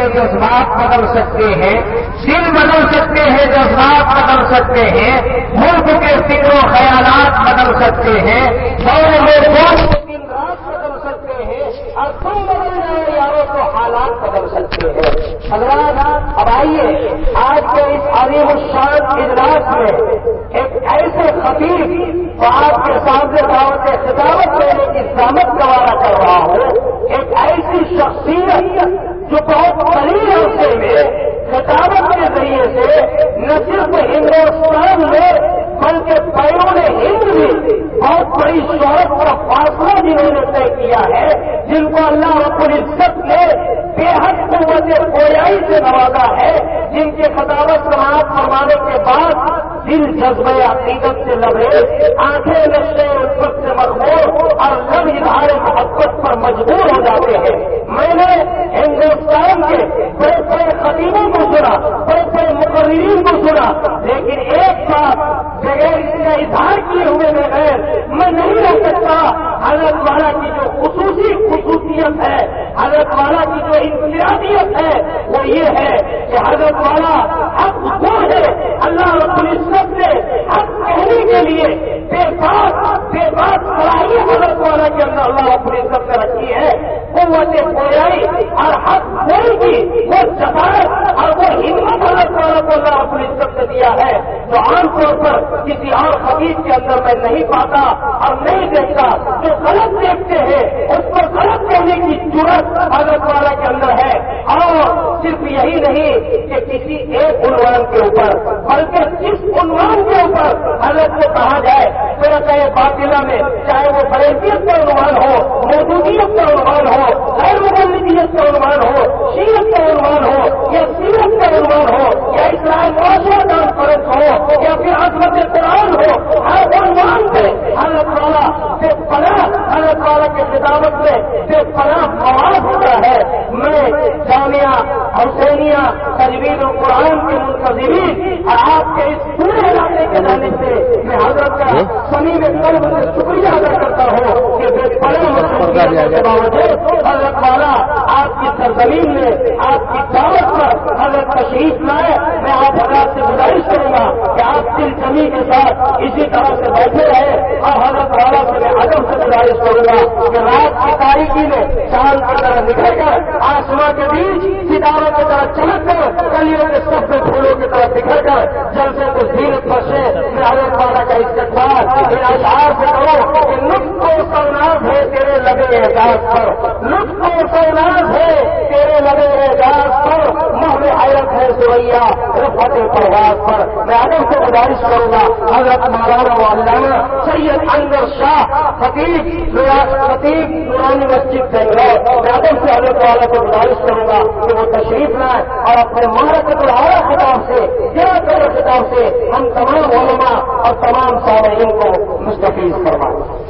ہیں جذبات بدل سکتے ہیں دل بدل سکتے ہیں جذبات بدل سکتے ہیں، ملک کے فکر و خیالات بدل سکتے ہیں، دور میں دن رات بدل سکتے ہیں، اور تم بدل جائے یاروں تو حالات بدل سکتے ہیں۔ حضرات، اب آئیے، آج کے اس عظیم الشان اجلاس میں ایک ایسے خطیب تو آپ کے سامنے دعوت خطابت دینے کی سامت گوارا کر رہا ہوں۔ ایک ایسی شخصیت جو بہت قریب عرصے میں خطابت کے ذریعے سے، نہ صرف ہندوستان میں، بلکہ بیرون ہند بھی بہت بڑی شہرت کا فاصلہ جنہوں نے طے کیا ہے، جن کو اللہ رب العزت نے بے حد قوت کویائی سے نوازا ہے، جن کے خطابت سماعت فرمانے کے بعد دل جذبہ عقیدت سے لبے آنکھیں نشے اس سے مقبول اور لب اظہار محبت پر مجبور ہو جاتے ہیں۔ میں نے ہندوستان کے بڑے بڑے خطیبوں کو سنا، بڑے بڑے مقررین کو سنا، لیکن ایک ساتھ بغیر اس کا اظہار کیے ہوئے بغیر میں نہیں رہ سکتا حضرت والا کی جو خصوصی خصوصیت ہے، حضرت والا کی جو انفرادیت ہے، وہ یہ ہے کہ حضرت والا حق وہ ہے، اللہ رب العزت نے حق کہنے کے لیے بے بات بے بات صلاحیت حضرت والا کے اندر اللہ رب العزت نے رکھی ہے۔ قوت بویائی اور حق بول کی وہ جفایت اور وہ ہمت حضرت والا کو اللہ رب العزت نے دیا ہے۔ جو عام طور پر کسی اور حقیق کے اندر میں نہیں پاتا اور نہیں دیکھتا جو غلط دیکھتے ہیں، اس کو غلط کہنے کی ضرورت حضرت والا کے اندر ہے۔ اور صرف یہی نہیں کہ کسی ایک عنوان کے اوپر، بلکہ جس عنوان کے اوپر حضرت کو کہا جائے، میرا کہے باطلا میں، چاہے وہ فریفیت کا عنوان ہو، موجودیت کا عنوان ہو، غیر مغلبیت کا عنوان ہو شیرت کا عنوان ہو، یا سیرت کا عنوان ہو، یا اسلام معاشرہ کانفرنس ہو، یا پھر عظمت قرآن ہو، ہر عنوان پہ حضرت والا بے پناہ حضرت والا کے خدامت میں بے پناہ مواد ہوتا ہے میں جامعہ حسینیہ تجویز القرآن کے منتظمین اور آپ کے اس پورے علاقے کے جانے سے میں حضرت کا سمی میں قلب سے شکریہ ادا کرتا ہوں کہ بے پناہ کے باوجود حضرت والا آپ کی سرزمین میں آپ کی دعوت پر حضرت تشریف لائے۔ میں آپ حضرت سے گزارش کروں گا کہ آپ دل کمی کے ساتھ اسی طرح سے بیٹھے رہے اور حضرت والا سے میں ادب سے گزارش کروں گا کہ رات کی تاریخی میں چاند کی طرح نکل کر آسمان کے بیچ ستاروں کی طرح چمک کر کلیوں کے سب پھولوں کی طرح نکل کر جلسے کو سیرت بسے میں حضرت والا کا استقبال، میرا اشعار سے کرو کہ لطف کو سوناز ہے تیرے لگے احساس پر لطف و سوناز ہے تیرے لگے اعزاز پر محل حیرت ہے سوریا رفت پرواز پر میں ادب سے گزارش کروں گا، حضرت مولانا مولانا سید انگر شاہ خطیب خطیب نورانی مسجد بنگلور میں ادب سے حضرت والا کو گزارش کروں گا کہ وہ تشریف لائے اور اپنے مہارت الحرا خطاب سے جرا کر خطاب سے ہم تمام علماء اور تمام سامعین کو مستفیض کروائیں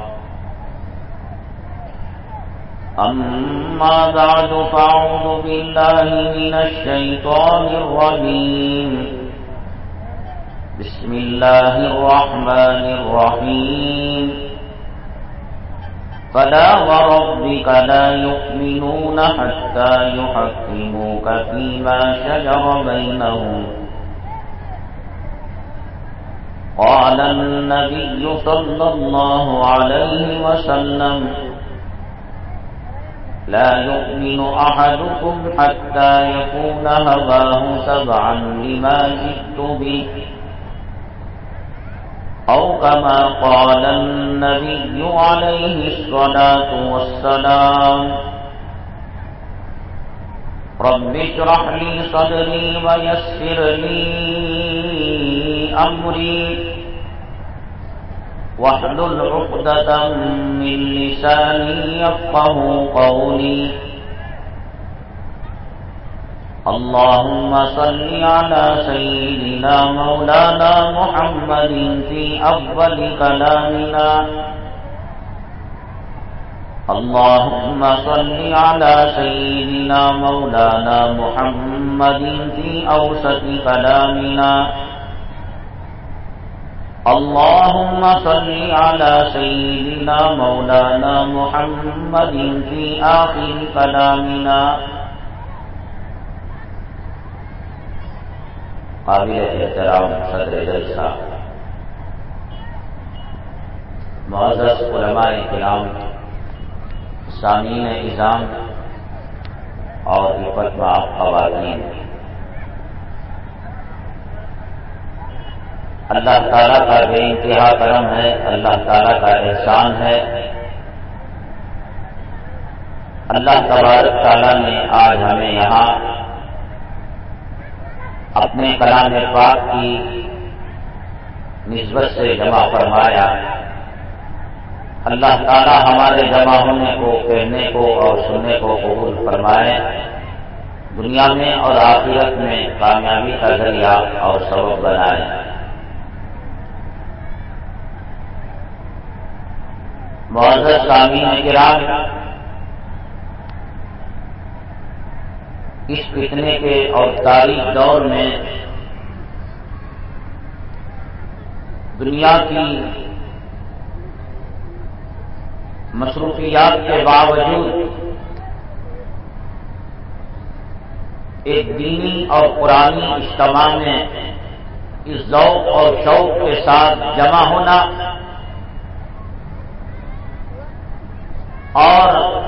أما بعد فأعوذ بالله من الشيطان الرجيم. بسم الله الرحمن الرحيم. فلا وربك لا يؤمنون حتى يحكموك فيما شجر بينهم. قال النبي صلى الله عليه وسلم لا يؤمن أحدكم حتى يكون هواه سبعا لما جئت به. أو كما قال النبي عليه الصلاة والسلام رب اشرح لي صدري ويسر لي أمري. واحلل عقدة من لساني يفقه قولي. اللهم صل على سيدنا مولانا محمد في أفضل كلامنا. اللهم صل على سيدنا مولانا محمد في أوسط كلامنا. اللهم صل على سيدنا مولانا محمد في آخر كلامنا. قابل احترام صدر جلسہ معزز علماء کرام، سامعین نظام اور عفت باپ خواتین. اللہ تعالیٰ کا بے انتہا کرم ہے، اللہ تعالیٰ کا احسان ہے۔ اللہ تبارک تعالیٰ نے آج ہمیں یہاں اپنے کلام پاک کی نسبت سے جمع فرمایا۔ اللہ تعالی ہمارے جمع ہونے کو، کہنے کو اور سننے کو قبول فرمائے۔ دنیا میں اور آخرت میں کامیابی کا ذریعہ اور سبب بنائے۔ معذر سامعین کرام، اس فتنے کے اور تاریخ دور میں دنیا کی مصروفیات کے باوجود ایک دینی اور پرانی اجتماع میں اس ذوق اور شوق کے ساتھ جمع ہونا اور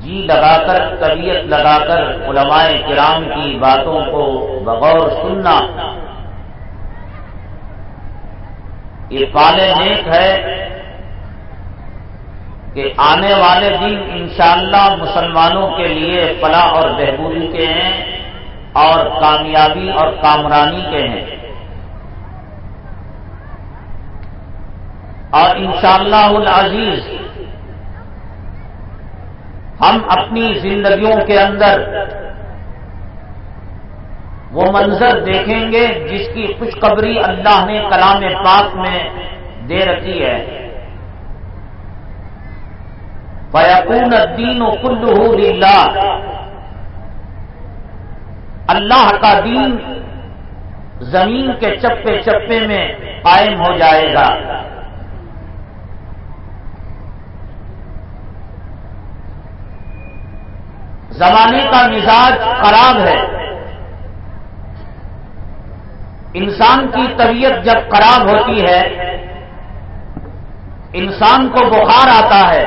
جی لگا کر طبیعت لگا کر علماء کرام کی باتوں کو بغور سننا۔ یہ پالے نیک ہے کہ آنے والے دن انشاءاللہ مسلمانوں کے لیے فلاح اور بہبودی کے ہیں اور کامیابی اور کامرانی کے ہیں۔ اور انشاءاللہ العزیز، ہم اپنی زندگیوں کے اندر وہ منظر دیکھیں گے جس کی خوشخبری اللہ نے کلام پاک میں دے رکھی ہے۔ بیکون الدین و کل اللہ کا دین زمین کے چپے چپے میں قائم ہو جائے گا۔ زمانے کا مزاج خراب ہے۔ انسان کی طبیعت جب خراب ہوتی ہے، انسان کو بخار آتا ہے۔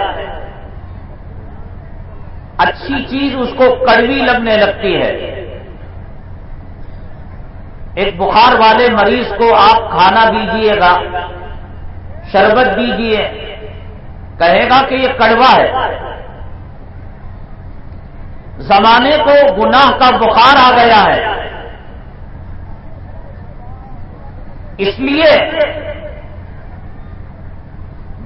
اچھی چیز اس کو کڑوی لگنے لگتی ہے۔ ایک بخار والے مریض کو آپ کھانا دیجیے گا، شربت دیجیے۔ کہے گا کہ یہ کڑوا ہے۔ زمانے کو گناہ کا بخار آ گیا ہے۔ اس لیے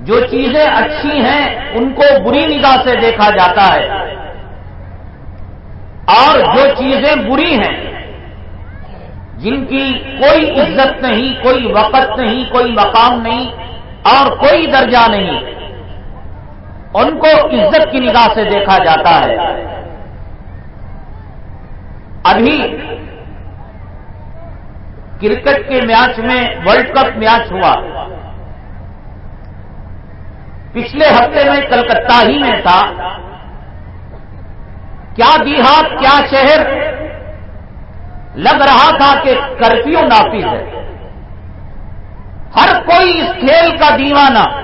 جو چیزیں اچھی ہیں، ان کو بری نگاہ سے دیکھا جاتا ہے۔ اور جو چیزیں بری ہیں، جن کی کوئی عزت نہیں، کوئی وقت نہیں، کوئی مقام نہیں، اور کوئی درجہ نہیں، ان کو عزت کی نگاہ سے دیکھا جاتا ہے۔ ابھی کرکٹ کے میچ میں ورلڈ کپ میچ ہوا۔ پچھلے ہفتے میں کلکتہ ہی میں تھا۔ کیا دیہات، کیا شہر؟ لگ رہا تھا کہ کرفیو نافذ ہے۔ ہر کوئی اس کھیل کا دیوانہ۔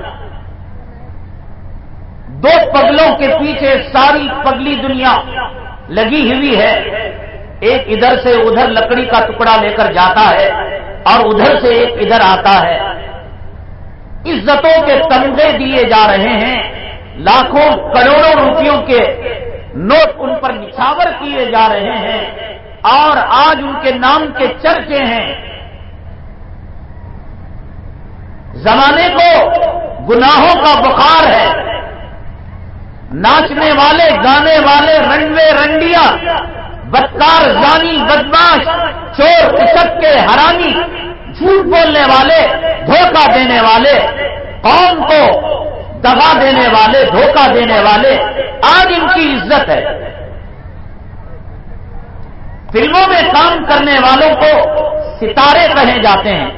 دو پگلوں کے پیچھے ساری پگلی دنیا لگی ہوئی ہے۔ ایک ادھر سے ادھر لکڑی کا ٹکڑا لے کر جاتا ہے اور ادھر سے ایک ادھر آتا ہے۔ عزتوں کے تمغے دیے جا رہے ہیں۔ لاکھوں کروڑوں روپیوں کے نوٹ ان پر نچھاور کیے جا رہے ہیں اور آج ان کے نام کے چرچے ہیں۔ زمانے کو گناہوں کا بخار ہے۔ ناچنے والے، گانے والے رنڈے رنڈیاں بدکار زانی بدماش، چور اسک کے حرامی، جھوٹ بولنے والے، دھوکہ دینے والے، قوم کو دبا دینے والے، دھوکہ دینے والے، آج ان کی عزت ہے۔ فلموں میں کام کرنے والوں کو ستارے کہے جاتے ہیں۔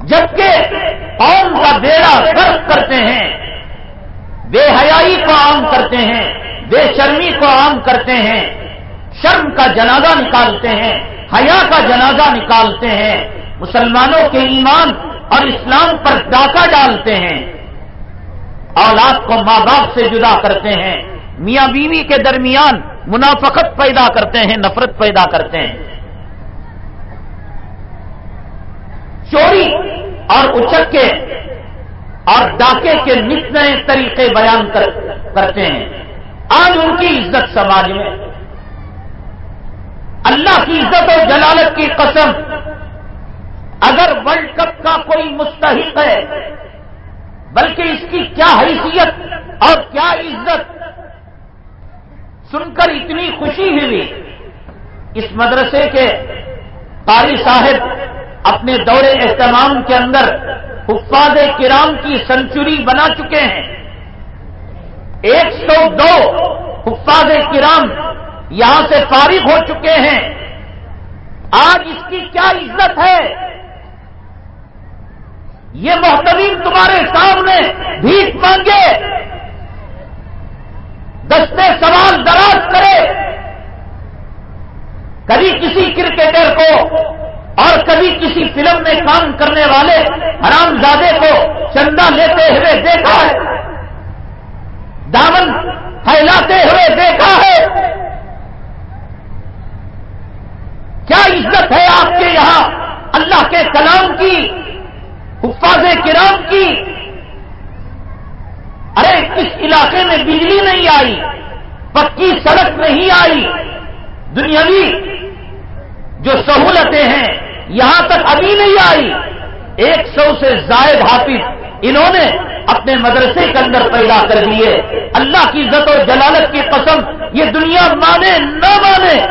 جبکہ قوم کا بیڑا فرق کرتے ہیں، بے حیائی کو عام کرتے ہیں۔ بے شرمی کو عام کرتے ہیں، شرم کا جنازہ نکالتے ہیں، حیا کا جنازہ نکالتے ہیں۔ مسلمانوں کے ایمان اور اسلام پر ڈاکہ ڈالتے ہیں۔ اولاد کو ماں باپ سے جدا کرتے ہیں۔ میاں بیوی کے درمیان منافقت پیدا کرتے ہیں، نفرت پیدا کرتے ہیں۔ چوری اور اچکے اور ڈاکے کے نت نئے طریقے بیان کرتے ہیں۔ آج ان کی عزت سماج میں اللہ کی عزت اور جلالت کی قسم، اگر ورلڈ کپ کا کوئی مستحق ہے، بلکہ اس کی کیا حیثیت اور کیا عزت، سن کر اتنی خوشی ہوئی اس مدرسے کے قاری صاحب اپنے دور اہتمام کے اندر حفاظ کرام کی سنچری بنا چکے ہیں۔ ایک سو دو حفاظ کرام یہاں سے فارغ ہو چکے ہیں۔ آج اس کی کیا عزت ہے؟ یہ محترین تمہارے سامنے بھیک مانگے۔ دستے سوال دراز کرے۔ کبھی کسی کرکٹر کو اور کبھی کسی فلم میں کام کرنے والے حرام زادے کو چندہ لیتے ہوئے دیکھا ہے۔ دامن پھیلاتے ہوئے دیکھا ہے۔ کیا عزت ہے آپ کے یہاں اللہ کے کلام کی، حفاظ کرام کی؟ ارے، اس علاقے میں بجلی نہیں آئی، پکی سڑک نہیں آئی۔ دنیاوی جو سہولتیں ہیں، یہاں تک ابھی نہیں آئی۔ ایک سو سے زائد حافظ انہوں نے اپنے مدرسے کے اندر پیدا کر دیے۔ اللہ کی عزت اور جلالت کی قسم، یہ دنیا مانے نہ مانے،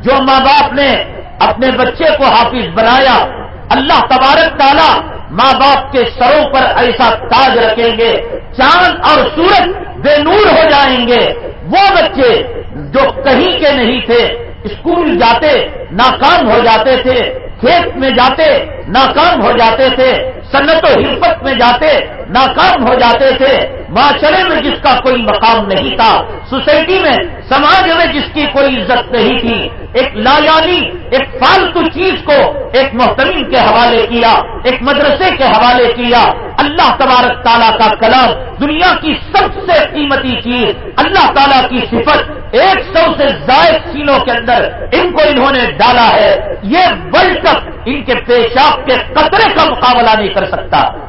جو ماں باپ نے اپنے بچے کو حافظ بنایا، اللہ تبارک تعالیٰ ماں باپ کے سروں پر ایسا تاج رکھیں گے، چاند اور سورج بے نور ہو جائیں گے۔ وہ بچے جو کہیں کے نہیں تھے، اسکول جاتے، ناکام ہو جاتے تھے کھیت میں جاتے ناکام ہو جاتے تھے سنت و حفت میں جاتے ناکام ہو جاتے تھے۔ معاشرے میں جس کا کوئی مقام نہیں تھا، سوسائٹی میں، سماج میں جس کی کوئی عزت نہیں تھی۔ ایک لایانی ایک فالتو چیز کو ایک محترم کے حوالے کیا، ایک مدرسے کے حوالے کیا۔ اللہ تبارک تعالیٰ کا کلام دنیا کی سب سے قیمتی چیز، اللہ تعالیٰ کی صفت ایک سو سے زائد سینوں کے اندر ان کو انہوں نے ڈالا ہے۔ یہ ورلڈ کپ ان کے پیشاب کے قطرے کا مقابلہ نہیں کر سکتا۔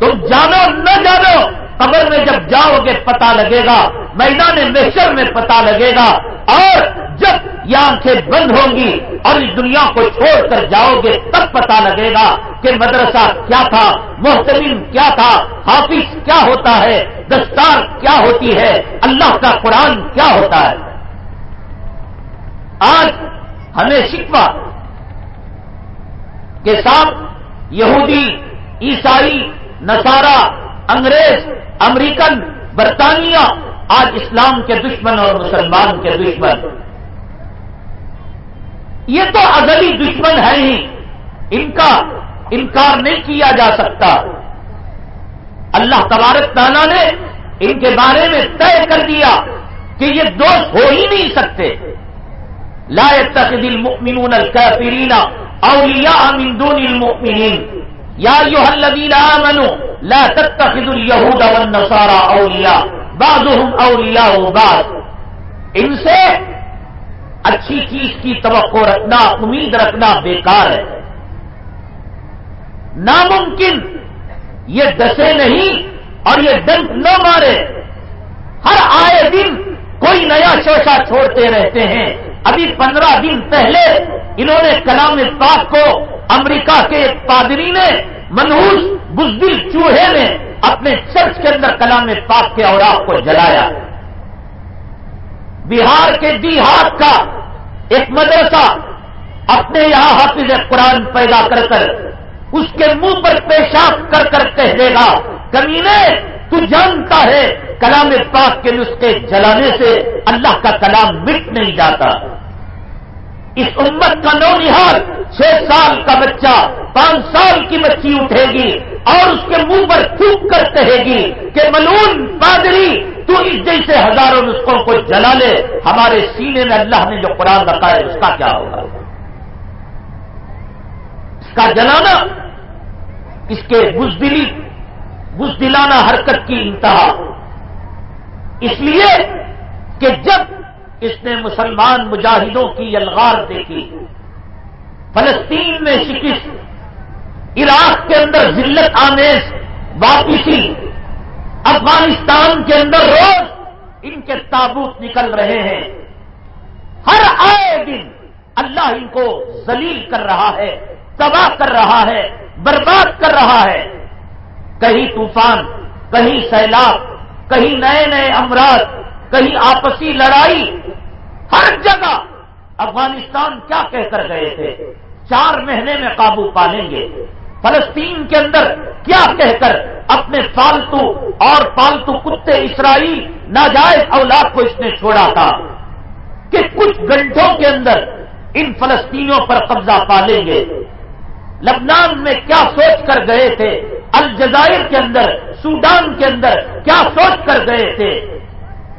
تم جانو نہ جانو، قبر میں جب جاؤ گے پتا لگے گا، میدان محشر میں پتا لگے گا، اور جب یہ آنکھیں بند ہوں گی اور اس دنیا کو چھوڑ کر جاؤ گے، تب پتا لگے گا کہ مدرسہ کیا تھا، محترم کیا تھا، حافظ کیا ہوتا ہے، دستار کیا ہوتی ہے، اللہ کا قرآن کیا ہوتا ہے۔ آج ہمیں شکوا کے ساتھ یہودی، عیسائی نصارہ، انگریز، امریکن، برطانیہ، آج اسلام کے دشمن اور مسلمان کے دشمن۔ یہ تو ازلی دشمن ہے ہی۔ ان کا انکار نہیں کیا جا سکتا۔ اللہ تبارک تعالیٰ نے ان کے بارے میں طے کر دیا کہ یہ دوست ہو ہی نہیں سکتے۔ لا تقد المؤمنون الكافرین اولیاء من دون المؤمنین۔ یا یو الذین آمنوا لا تتخذوا اليهود والنصارى اولیاء، بعضهم اولیاء بعض۔ ان سے اچھی چیز کی توقع رکھنا، امید رکھنا بیکار ہے۔ ناممکن یہ دسے نہیں اور یہ دنت نہ مارے۔ ہر آئے دن کوئی نیا شوشا چھوڑتے رہتے ہیں۔ ابھی پندرہ دن پہلے انہوں نے کلام پاک کو امریکہ کے ایک پادری نے منہوس بزدل چوہے نے اپنے چرچ کے اندر کلام پاک کے اوراق کو جلایا۔ بہار کے دیہات کا ایک مدرسہ اپنے یہاں حافظ قرآن پیدا کر کر اس کے منہ پر پیشاب کر کر کہہ دے گا، کمینے تو جانتا ہے کلام پاک کے نسخے جلانے سے اللہ کا کلام مٹ نہیں جاتا۔ اس امت کا نو نہار چھ سال کا بچہ پانچ سال کی بچی اٹھے گی اور اس کے منہ پر تھوک کر کہے گی کہ ملون، پادری، تو اس جیسے ہزاروں نسخوں کو جلا لے۔ ہمارے سینے میں اللہ نے جو قرآن رکھا ہے، اس کا کیا ہوگا؟ اس کا جلانا، اس کے بزدلی بزدلانہ حرکت کی انتہا اس لیے کہ جب اس نے مسلمان مجاہدوں کی یلغار دیکھی، فلسطین میں شکست، عراق کے اندر ذلت آمیز واپسی، افغانستان کے اندر روز ان کے تابوت نکل رہے ہیں۔ ہر آئے دن اللہ ان کو ذلیل کر رہا ہے، تباہ کر رہا ہے، برباد کر رہا ہے۔ کہیں طوفان، کہیں سیلاب، کہیں نئے نئے امراض، کہیں آپسی لڑائی۔ ہر جگہ افغانستان کیا کہہ کر گئے تھے؟ چار مہینے میں قابو پالیں گے۔ فلسطین کے اندر کیا کہہ کر اپنے فالتو اور پالتو کتے اسرائیل ناجائز اولاد کو اس نے چھوڑا تھا؟ کہ کچھ گھنٹوں کے اندر ان فلسطینوں پر قبضہ پالیں گے۔ لبنان میں کیا سوچ کر گئے تھے؟ الجزائر کے اندر، سوڈان کے اندر کیا سوچ کر گئے تھے؟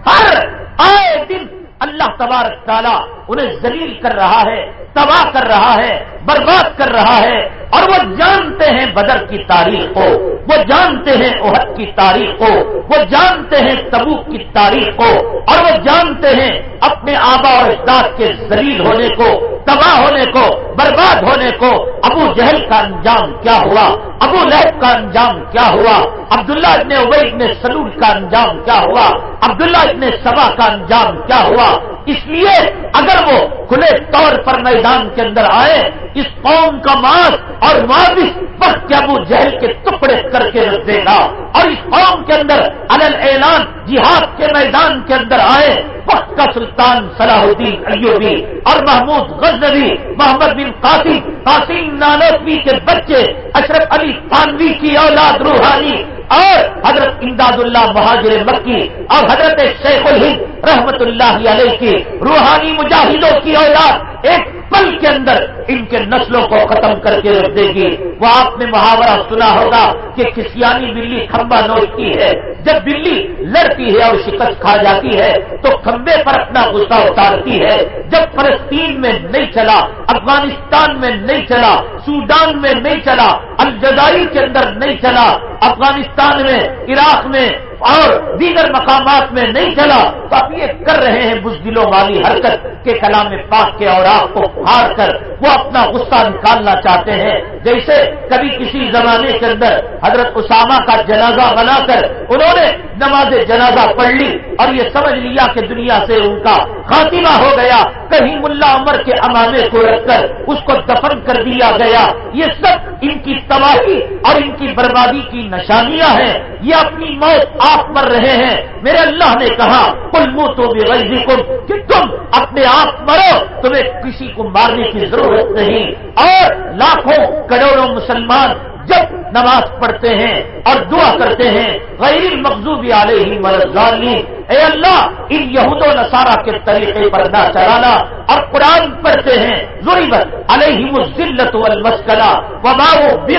ہر آئے دن اللہ تبارک تعالیٰ انہیں ذلیل کر رہا ہے، تباہ کر رہا ہے، برباد کر رہا ہے۔ اور وہ جانتے ہیں بدر کی تاریخ کو، وہ جانتے ہیں عہد کی تاریخ کو، وہ جانتے ہیں تبوک کی تاریخ کو، اور وہ جانتے ہیں اپنے آبا اور اجداد کے ذلیل ہونے کو، تباہ ہونے کو، برباد ہونے کو۔ ابو جہل کا انجام کیا ہوا؟ ابو لہب کا انجام کیا ہوا؟ عبداللہ ابن عبید نے سلول کا انجام کیا ہوا؟ عبداللہ ابن سبا کا انجام کیا ہوا؟ اس لیے اگر وہ کھلے طور پر میدان کے اندر آئے، اس قوم کا ماس اور واضح وقت کے ابو جہل کے ٹکڑے کر کے رکھ دے گا۔ اور اس قوم کے اندر الل اعلان جہاد کے میدان کے اندر آئے۔ وقت کا سلطان صلاح الدین ایوبی اور محمود غزنوی، محمد بن قاسم قاسم نانوی کے بچے، اشرف علی خانوی کی اولاد روحانی اور حضرت امداد اللہ مہاجر مکی اور حضرت شیخ الہند رحمت اللہ علیہ کی روحانی مجاہدوں کی اولاد۔ ایک پل کے اندر ان کے نسلوں کو ختم کر کے رکھ دے گی۔ وہ آپ نے محاورہ سنا ہوگا کہ کسیانی بلی کھمبا نوچتی ہے۔ جب بلی لڑتی ہے اور شکست کھا جاتی ہے تو کھمبے پر اپنا غصہ اتارتی ہے۔ جب فلسطین میں نہیں چلا، افغانستان میں نہیں چلا، سوڈان میں نہیں چلا، الجزائر کے اندر نہیں چلا، افغانستان میں، عراق میں اور دیگر مقامات میں نہیں چلا تو اب یہ کر رہے ہیں بزدلوں والی حرکت کے کلام پاک کے اور آپ کو پھاڑ کر وہ اپنا غصہ نکالنا چاہتے ہیں۔ جیسے کبھی کسی زمانے کے اندر حضرت اسامہ کا جنازہ بنا کر انہوں نے نماز جنازہ پڑھ لی اور یہ سمجھ لیا کہ دنیا سے ان کا خاتمہ ہو گیا۔ کہیں ملا عمر کے امانے کو رکھ کر اس کو دفن کر دیا گیا۔ یہ سب ان کی تباہی اور ان کی بربادی کی نشانیاں ہیں۔ یہ اپنی موت آپ مر رہے ہیں۔ میرے اللہ نے کہا کل منہ تو بھی غلطی کہ تم اپنے آپ مرو۔ تمہیں کسی کو مارنے کی ضرورت نہیں۔ اور لاکھوں کروڑوں مسلمان جب نماز پڑھتے ہیں اور دعا کرتے ہیں، غیر مقصوبی علیہ مرضی اے اللہ، ان یہود و نصارہ کے طریقے پر نہ چلانا اور قرآن پڑھتے ہیں، ضرورت علیہ ذلت والمسکنہ وبا بے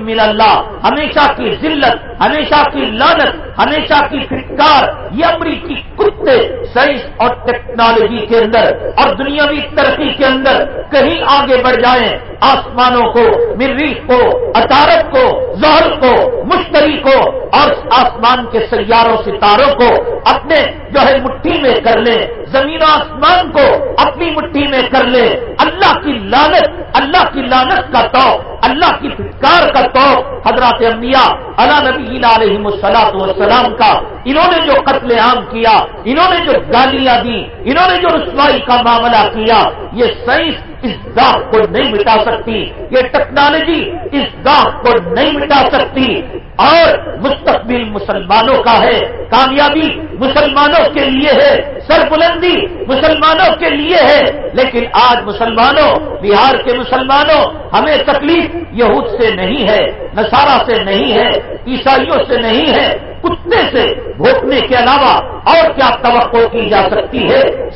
من اللہ، ہمیشہ کی ذلت، ہمیشہ کی لانت ہمیشہ کی فٹکار یہ امریکی کتے، سائنس اور ٹیکنالوجی کے اندر اور دنیاوی ترقی کے اندر کہیں آگے بڑھ جائیں، آسمانوں کو، مریخ کو اطارت کو زہر کو، مشتری کو اور آسمان کے سیاروں، ستاروں کو اپنے جو ہے مٹھی میں کر لیں، زمین و آسمان کو اپنی مٹھی میں کر لیں۔ اللہ کی لانت اللہ کی لانت کا تو اللہ کی فٹکار کا تو حضرات انبیاء اللہ نبی علیہ مسلاط والسلام کا، انہوں نے جو قتل عام کیا، انہوں نے جو گالیاں دی انہوں نے جو رسوائی کا معاملہ کیا، یہ سائنس اس داغ کو نہیں مٹا سکتی۔ یہ ٹیکنالوجی اس داغ کو نہیں مٹا سکتی۔ اور مستقبل مسلمانوں کا ہے، کامیابی مسلمانوں کے لیے ہے، سربلندی مسلمانوں کے لیے ہے۔ لیکن آج مسلمانوں، بہار کے مسلمانوں، ہمیں تکلیف یہود سے نہیں ہے، نصارہ سے نہیں ہے، عیسائیوں سے نہیں ہے۔ کتے سے؟ بھوکنے کے علاوہ اور کیا توقع کی جا سکتی ہے؟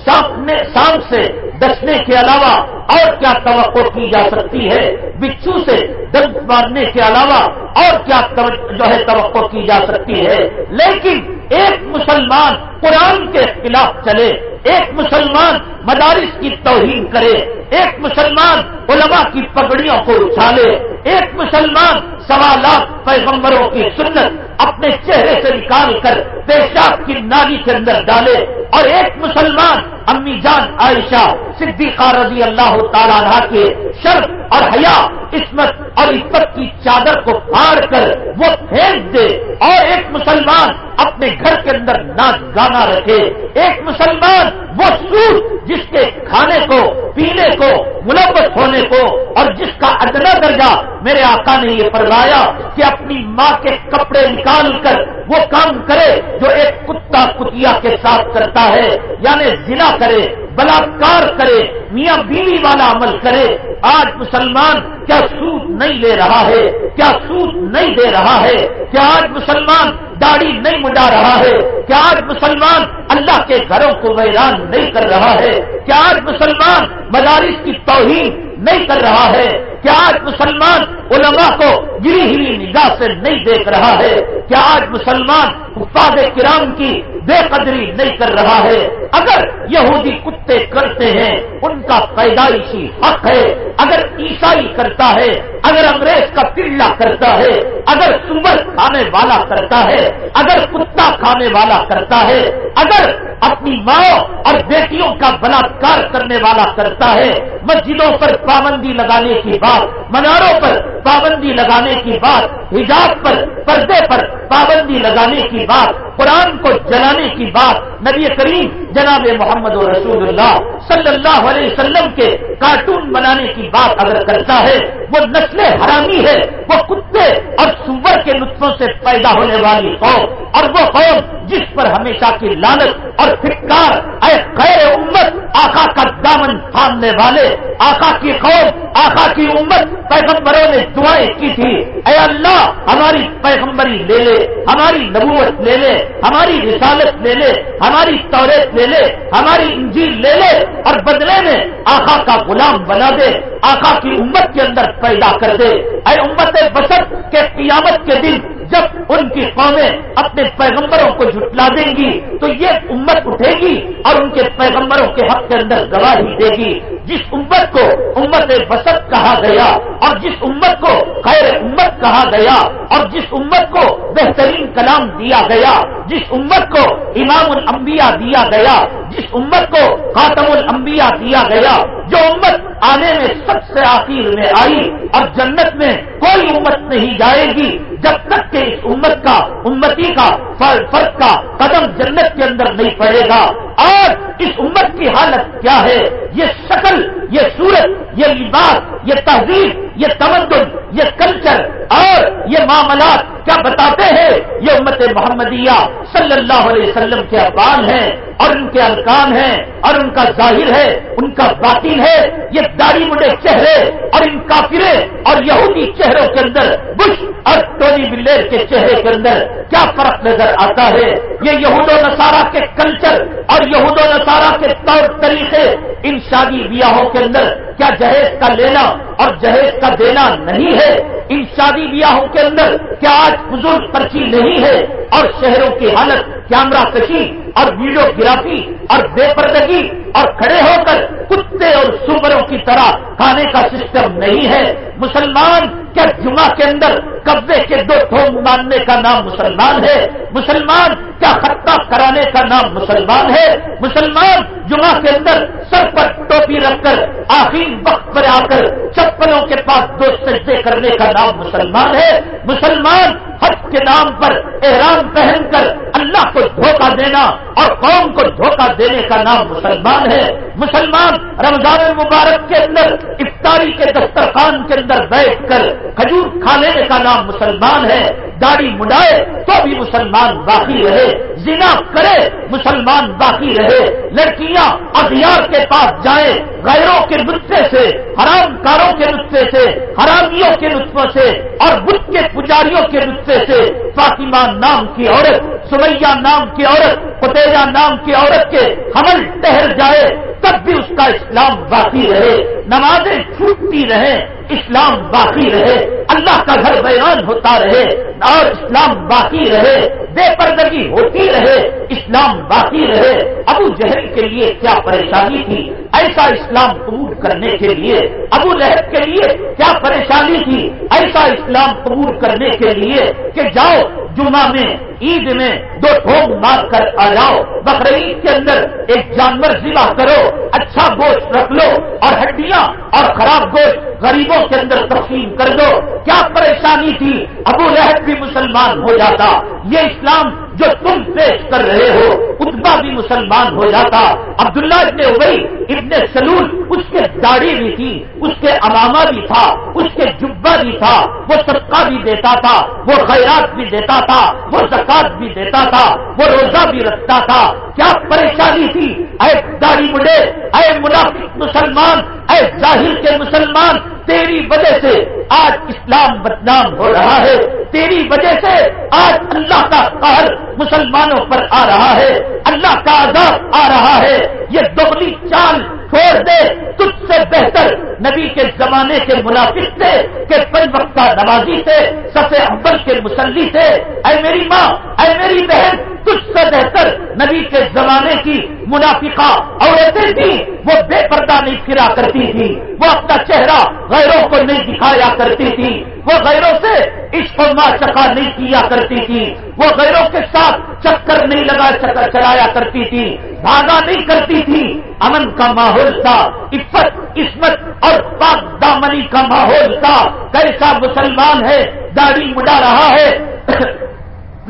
سام سے ڈسنے کے علاوہ اور کیا توقع کی جا سکتی ہے بچھو سے دم مارنے کے علاوہ اور کیا جو ہے توقع کی جا سکتی ہے لیکن ایک مسلمان قرآن کے خلاف چلے، ایک مسلمان مدارس کی توہین کرے، ایک مسلمان علماء کی پگڑیوں کو اچھالے، ایک مسلمان سوالات پیغمبروں کی سنت اپنے چہرے سے نکال کر پیشاب کی نالی کے اندر ڈالے اور ایک مسلمان امی جان عائشہ صدیقہ رضی اللہ تعالیٰ کے شرف اور حیا، عصمت اور عزت کی چادر کو پھاڑ کر وہ پھینک دے اور ایک مسلمان اپنے گھر کے اندر ناچ گانا رکھے۔ ایک مسلمان وہ سوٹ جس کے کھانے کو، پینے کو ملبت ہونے کو اور جس کا ادنا درجہ میرے آقا نے یہ فرمایا کہ اپنی ماں کے کپڑے نکال کر وہ کام کرے جو ایک کتا کتیا کے ساتھ کرتا ہے یعنی ضلع کرے، بلاکار کرے، میاں بیوی والا عمل کرے۔ آج مسلمان کیا سود نہیں لے رہا ہے؟ کیا سود نہیں دے رہا ہے؟ کیا آج مسلمان داڑھی نہیں مڈا رہا ہے؟ کیا آج مسلمان اللہ کے گھروں کو ویران نہیں کر رہا ہے؟ کیا آج مسلمان مدارس کی توہین نہیں کر رہا ہے؟ کیا آج مسلمان علماء کو گری ہوئی نگاہ سے نہیں دیکھ رہا ہے کیا آج مسلمان استاد کرام کی بے قدری نہیں کر رہا ہے۔ اگر یہودی کتے کرتے ہیں، ان کا پیدائشی حق ہے۔ اگر عیسائی کرتا ہے، اگر انگریز کا پلا کرتا ہے، اگر سور کھانے والا کرتا ہے، اگر کتا کھانے والا کرتا ہے، اگر اپنی ماں اور بیٹیوں کا بلاکار کرنے والا کرتا ہے، مسجدوں پر پابندی لگانے کی بات مناروں پر پابندی لگانے کی بات حجاب پر، پردے پر پابندی لگانے کی بات، قرآن کو جلانے کی بات، نبی کریم جناب محمد رسول اللہ صلی اللہ علیہ وسلم کے کارٹون بنانے کی بات اگر کرتا ہے، وہ نسل حرامی ہے، وہ کتے اور سور کے نسخوں سے پیدا ہونے والی قوم، اور وہ قوم جس پر ہمیشہ کی لالت اور فٹکار اے خیر امت آقا کا دامن تھامنے والے، آقا کی قوم، آقا کی امت پیغمبروں نے دعائیں کی تھی۔ اے اللہ، ہماری پیغمبری لے لے، ہماری نبوت لے لے، ہماری رسالت لے لے، ہماری توریت لے لے، ہماری انجیل لے لے اور بدلے میں آقا کا غلام بنا دے، آقا کی امت کے اندر پیدا کر دے۔ اے امت بسط کے قیامت کے دن جب ان کی قومیں اپنے پیغمبروں کو جھٹلا دیں گی، تو یہ امت اٹھے گی اور ان کے پیغمبروں کے حق کے اندر گواہی دے گی۔ جس امت کو امت بسط کہا گیا اور جس امت کو خیر امت کہا گیا اور جس امت کو بہترین کلام دیا گیا، جس امت کو امام الانبیاء دیا گیا، جس امت کو خاتم الانبیاء دیا گیا، جو امت آنے میں سب سے آخر میں آئی اور جنت میں کوئی امت نہیں جائے گی جب تک کہ اس امت کا، امتی کا فرق کا قدم جنت کے اندر نہیں پڑے گا۔ اور اس امت کی حالت کیا ہے؟ یہ شکل یہ صورت، یہ لباس، یہ تہذیب، یہ تمدن، یہ کلچر اور یہ معاملات کیا بتاتے ہیں؟ یہ امت محمدیہ صلی اللہ علیہ وسلم کے افعال ہیں اور ان کے ارکان ہیں اور ان کا ظاہر ہے، ان کا باطن ہے۔ یہ داڑھی مڈے چہرے اور ان کافرے اور یہودی چہروں کے اندر، بش اور ٹونی بلیر کے چہرے کے اندر کیا فرق نظر آتا ہے؟ یہ یہود و نصارہ کے کلچر اور یہود و نصارہ کے طور طریقے ان شادی بیاہوں کے اندر کیا جہیز کا لینا اور جہیز کا دینا نہیں ہے؟ ان شادی بیاہوں کے اندر کیا آج بزرگ پرچی نہیں ہے؟ اور شہروں کی حالت کیمرہ کشی اور ویڈیو گرافی اور بے پردگی اور کھڑے ہو کر کتے اور سوروں کی طرح کھانے کا سسٹم نہیں ہے۔ مسلمان کیا جمعہ کے اندر قبضے کے دو ٹھونگ ماننے کا نام مسلمان ہے؟ مسلمان کیا خطہ کرانے کا نام مسلمان ہے؟ مسلمان جمعہ کے اندر سر پر ٹوپی رکھ کر آخری وقت پر آ کر چپلوں کے پاس دو سجدے کرنے کا نام مسلمان ہے۔ مسلمان حج کے نام پر احرام پہن کر اللہ کو دھوکہ دینا اور قوم کو دھوکہ دینے کا نام مسلمان ہے۔ مسلمان رمضان المبارک کے اندر، افطاری کے دسترخوان کے اندر بیٹھ کر کھجور کھا لینے کا نام مسلمان ہے۔ داڑھی مڈائے تو بھی مسلمان باقی رہے۔ زنا کرے مسلمان باقی رہے۔ لڑکیاں اخیار کے پاس جائیں، غیروں کے نسخے سے، حرام کاروں کے نسخے سے، حرامیوں کے نسخوں سے، اور بدھ کے پجاریوں کے نسخے سے۔ فاطمہ نام کی عورت، سمیہ نام کی عورت فتیجہ نام کی عورت کے حمل ٹہر جائے، تب بھی اس کا اسلام باقی رہے۔ نمازیں چھوٹتی رہے اسلام باقی رہے۔ اللہ کا گھر بیان ہوتا رہے اور اسلام باقی رہے۔ بے پردگی ہوتی رہے، اسلام باقی رہے۔ ابو جہل کے لیے کیا پریشانی تھی؟ ایسا اسلام قبول کرنے کے لیے۔ ابو لہب کے لیے کیا پریشانی تھی؟ ایسا اسلام قبول کرنے کے لیے کہ جاؤ جمعہ میں، عید میں دو ٹھونگ مار کر آ جاؤ بقرعید کے اندر ایک جانور ضلع کرو اچھا گوشت رکھ لو اور ہڈیاں اور خراب گوشت غریبوں کے اندر تقسیم کر دو۔ کیا پریشانی تھی؟ ابو لہب بھی مسلمان ہو جاتا۔ یہ اسلام جو تم پیش کر رہے ہو اتبا بھی مسلمان ہو جاتا۔ عبداللہ ابن ابئی ابن سلول، اس کے داڑھی بھی تھی، اس کے امامہ بھی تھا، اس کے جبا بھی تھا، وہ صدقہ بھی دیتا تھا، وہ خیرات بھی دیتا تھا، وہ زکات بھی دیتا تھا، وہ روزہ بھی رکھتا تھا۔ کیا پریشانی تھی؟ اے داڑھی بڑھے اے منافق مسلمان، اے ظاہر کے مسلمان، تیری وجہ سے آج اسلام بدنام ہو رہا ہے۔ تیری وجہ سے آج اللہ کا قہر مسلمانوں پر آ رہا ہے، اللہ کا عذاب آ رہا ہے۔ یہ دگلی چال چھوڑ دے۔ تجھ سے بہتر نبی کے زمانے کے منافق تھے، کہ پن وقتہ نمازی تھے سب اول کے مسلی تھے۔ اے میری ماں، اے میری بہن، تجھ سے بہتر نبی کے زمانے کی منافقہ عورتیں تھیں۔ وہ بے پردہ نہیں پھرا کرتی تھی وہ اپنا چہرہ غیروں کو نہیں دکھایا کرتی تھی وہ غیروں سے عشق و چکا نہیں کیا کرتی تھی۔ وہ غیروں کے ساتھ چکر نہیں لگا چلایا کرتی تھی۔ بھاگا نہیں کرتی تھی۔ امن کا ماحول تھا، عفت، عصمت اور پاک دامنی کا ماحول تھا۔ کیسا مسلمان ہے، داڑھی مڈا رہا ہے۔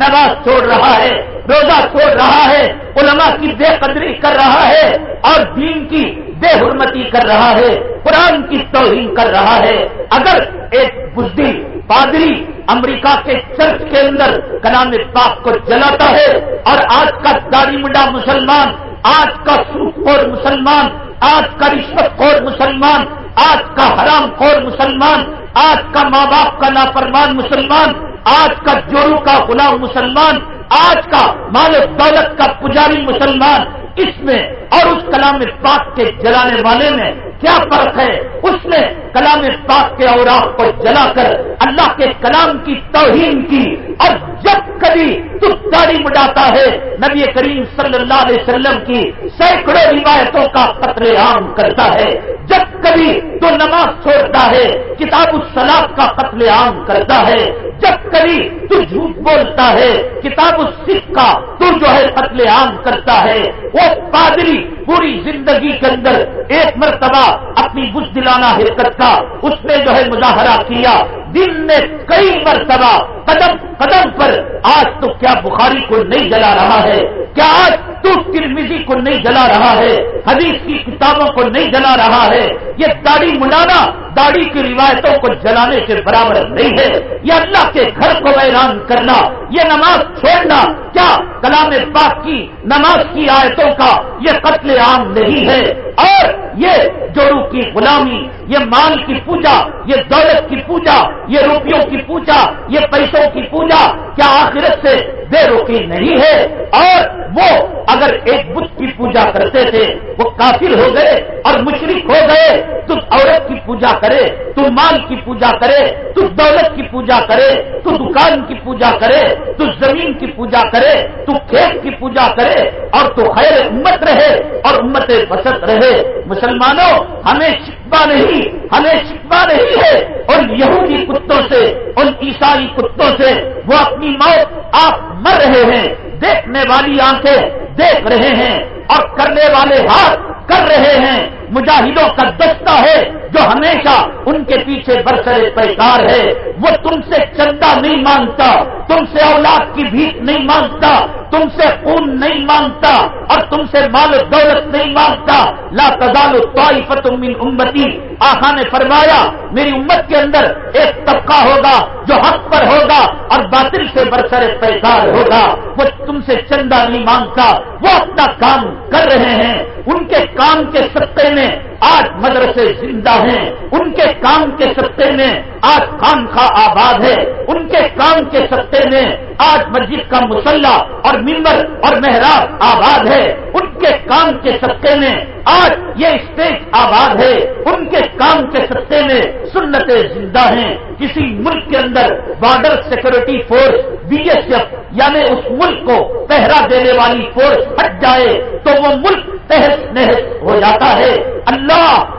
نماز چھوڑ رہا ہے، روزہ چھوڑ رہا ہے، علماء کی بے قدری کر رہا ہے اور دین کی بے حرمتی کر رہا ہے، قرآن کی توہین کر رہا ہے۔ اگر ایک بدھی پادری امریکہ کے چرچ کے اندر کلام پاک کو جلاتا ہے اور آج کا داڑی مڈا مسلمان، آج کا سوکھ خور مسلمان، آج کا رشوت خور مسلمان، آج کا حرام خور مسلمان، آج کا ماں باپ کا نافرمان مسلمان آج کا جورو کا غلام مسلمان آج کا مال دولت کا پجاری مسلمان اس میں اور اس کلام پاک کے جلانے والے میں کیا فرق ہے؟ اس نے کلام پاک کے اوراق کو جلا کر اللہ کے کلام کی توہین کی اور جب کبھی تو داڑھی مڈاتا ہے، نبی کریم صلی اللہ علیہ وسلم کی سینکڑوں روایتوں کا قتل عام کرتا ہے۔ جب کبھی تو نماز چھوڑتا ہے، کتاب السلاد کا قتل عام کرتا ہے۔ جب کبھی تو جھوٹ بولتا ہے، کتاب السکھ کا تو جو ہے قتل عام کرتا ہے۔ وہ پادری پوری زندگی کے اندر ایک مرتبہ اپنی بج دلانا حرکت کا، اس نے جو ہے مظاہرہ کیا۔ دن میں کئی مرتبہ قدم قدم پر آج تو کیا بخاری کو نہیں جلا رہا ہے، کیا آج تو ترمیزی کو نہیں جلا رہا ہے، حدیث کی کتابوں کو نہیں جلا رہا ہے۔ یہ داڑھی ملانا، داڑھی کی روایتوں کو جلانے کے برابر نہیں ہے۔ یہ اللہ کے گھر کو ویران کرنا، یہ نماز چھوڑنا، کیا کلام پاک کی نماز کی آیتوں کا یہ قتل عام نہیں ہے اور یہ جو کی غلامی یہ مال کی پوجا، یہ دولت کی پوجا، یہ روپیوں کی پوجا، یہ پیسوں کی پوجا، کیا آخرت سے بے روکی نہیں ہے؟ اور وہ اگر ایک بت کی پوجا کرتے تھے، وہ کافر ہو گئے اور مشرق ہو گئے تو عورت کی پوجا کرے تو مال کی پوجا کرے تو دولت کی پوجا کرے تو دکان کی پوجا کرے تو زمین کی پوجا کرے تو کھیت کی پوجا کرے، اور تو خیر امت رہے اور امت بسط رہے۔ مسلمانوں، ہمیں شکوا نہیں ہمیں شکوا نہیں ہے۔ اور یہودی کتوں سے ان عیسائی کتوں سے وہ اپنی موت آپ مر رہے ہیں۔ دیکھنے والی آنکھیں دیکھ رہے ہیں اور کرنے والے ہاتھ کر رہے ہیں۔ مجاہدوں کا دستہ ہے جو ہمیشہ ان کے پیچھے برسر پیکار ہے۔ وہ تم سے چندہ نہیں مانگتا، تم سے اولاد کی بھیک نہیں مانگتا، تم سے خون نہیں مانگتا اور تم سے مال و دولت نہیں مانگتا۔ لا تزال طائفت من امتی۔ آخا نے فرمایا، میری امت کے اندر ایک طبقہ ہوگا جو حق پر ہوگا اور باطل سے برسر پیکار ہوگا۔ وہ تم سے چندہ نہیں مانگتا، وہ اپنا کام کر رہے ہیں۔ ان کے کام کے سطح میں آج مدرسے زندہ ہیں۔ ان کے کام کے سطح میں آج خان خواہ آباد ہے۔ ان کے کام کے سطح میں آج مسجد کا مسلح اور ممبر اور محراب آباد ہے۔ ان کے کام کے سطح میں آج یہ اسٹیج آباد ہے۔ ان کے کام کے سطح میں سنتیں زندہ ہیں۔ کسی ملک کے اندر border security force B S F یعنی اس ملک کو پہرا دینے والی فورس ہٹ جائے تو وہ ملک تحس نحس ہو جاتا ہے۔ اللہ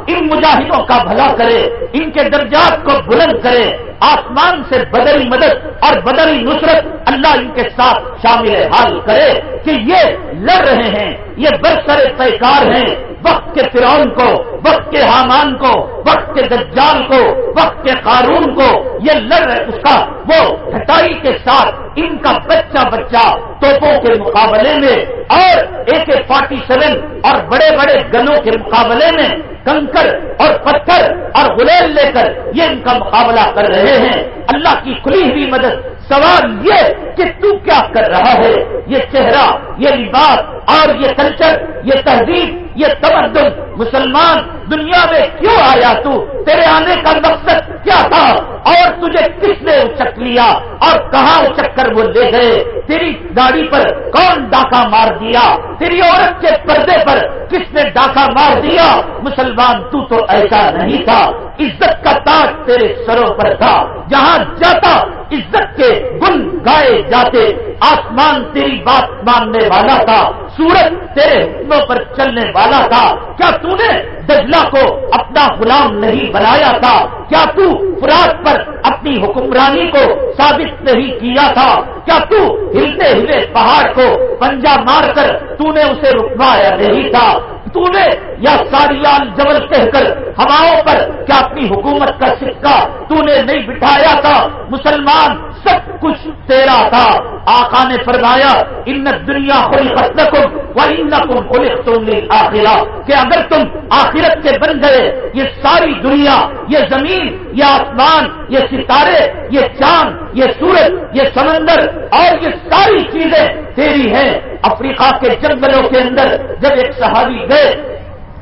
ان مجاہدوں کا بھلا کرے، ان کے درجات کو بلند کرے۔ آسمان سے بدری مدد اور بدری نصرت اللہ ان کے ساتھ شامل حال کرے کہ یہ لڑ رہے ہیں۔ یہ برسر پیکار ہیں۔ وقت کے فرعون کو، وقت کے حامان کو، وقت کے دجال کو، وقت کے قارون کو یہ لڑ اس کا۔ وہ ہٹائی کے ساتھ ان کا بچہ بچہ توپوں کے مقابلے میں اور اے کے فورٹی سیون اور بڑے بڑے گنوں کے مقابلے میں کنکر اور پتھر اور غلیل لے کر یہ ان کا مقابلہ کر رہے ہیں۔ اللہ کی کھلی ہوئی مدد سوال یہ کہ تو کیا کر رہا ہے؟ یہ چہرہ یہ لباس اور یہ کلچر یہ تہذیب یہ تمدن مسلمان دنیا میں کیوں آیا تو؟ تیرے آنے کا مقصد کیا تھا؟ اور تجھے کس نے اچک لیا؟ اور کہاں اچک کر وہ لے گئے؟ تیری گاڑی پر کون ڈاکہ مار دیا؟ تیری عورت کے پردے پر کس نے ڈاکہ مار دیا؟ مسلمان، تو تو ایسا نہیں تھا۔ عزت کا تاج تیرے سروں پر تھا۔ جہاں جاتا، عزت کے گن گائے جاتے۔ آسمان تیری بات ماننے والا تھا۔ سورج تیرے حکموں پر چلنے والا تھا۔ کیا تو نے دجلہ کو اپنا غلام نہیں بنایا تھا؟ کیا تو فراد پر اپنی حکمرانی کو ثابت نہیں کیا تھا؟ کیا تو ہلتے ہلے پہاڑ کو پنجا مار کر تو نے اسے رکوایا نہیں تھا؟ تو نے یا ساریال جبل کہہ کر ہواؤں پر کیا اپنی حکومت کا سکہ تو نے نہیں بٹھایا تھا؟ مسلمان سب کچھ تیرا تھا۔ آقا نے فرمایا، ان دنیا خوری ختم و ان کھلی تم آخرا کہ اگر تم آخرت کے بن گئے، یہ ساری دنیا، یہ زمین، یہ آسمان، یہ ستارے، یہ چاند، یہ سورج، یہ سمندر اور یہ ساری چیزیں تیری ہیں۔ افریقہ کے جنگلوں کے اندر جب ایک صحابی گئے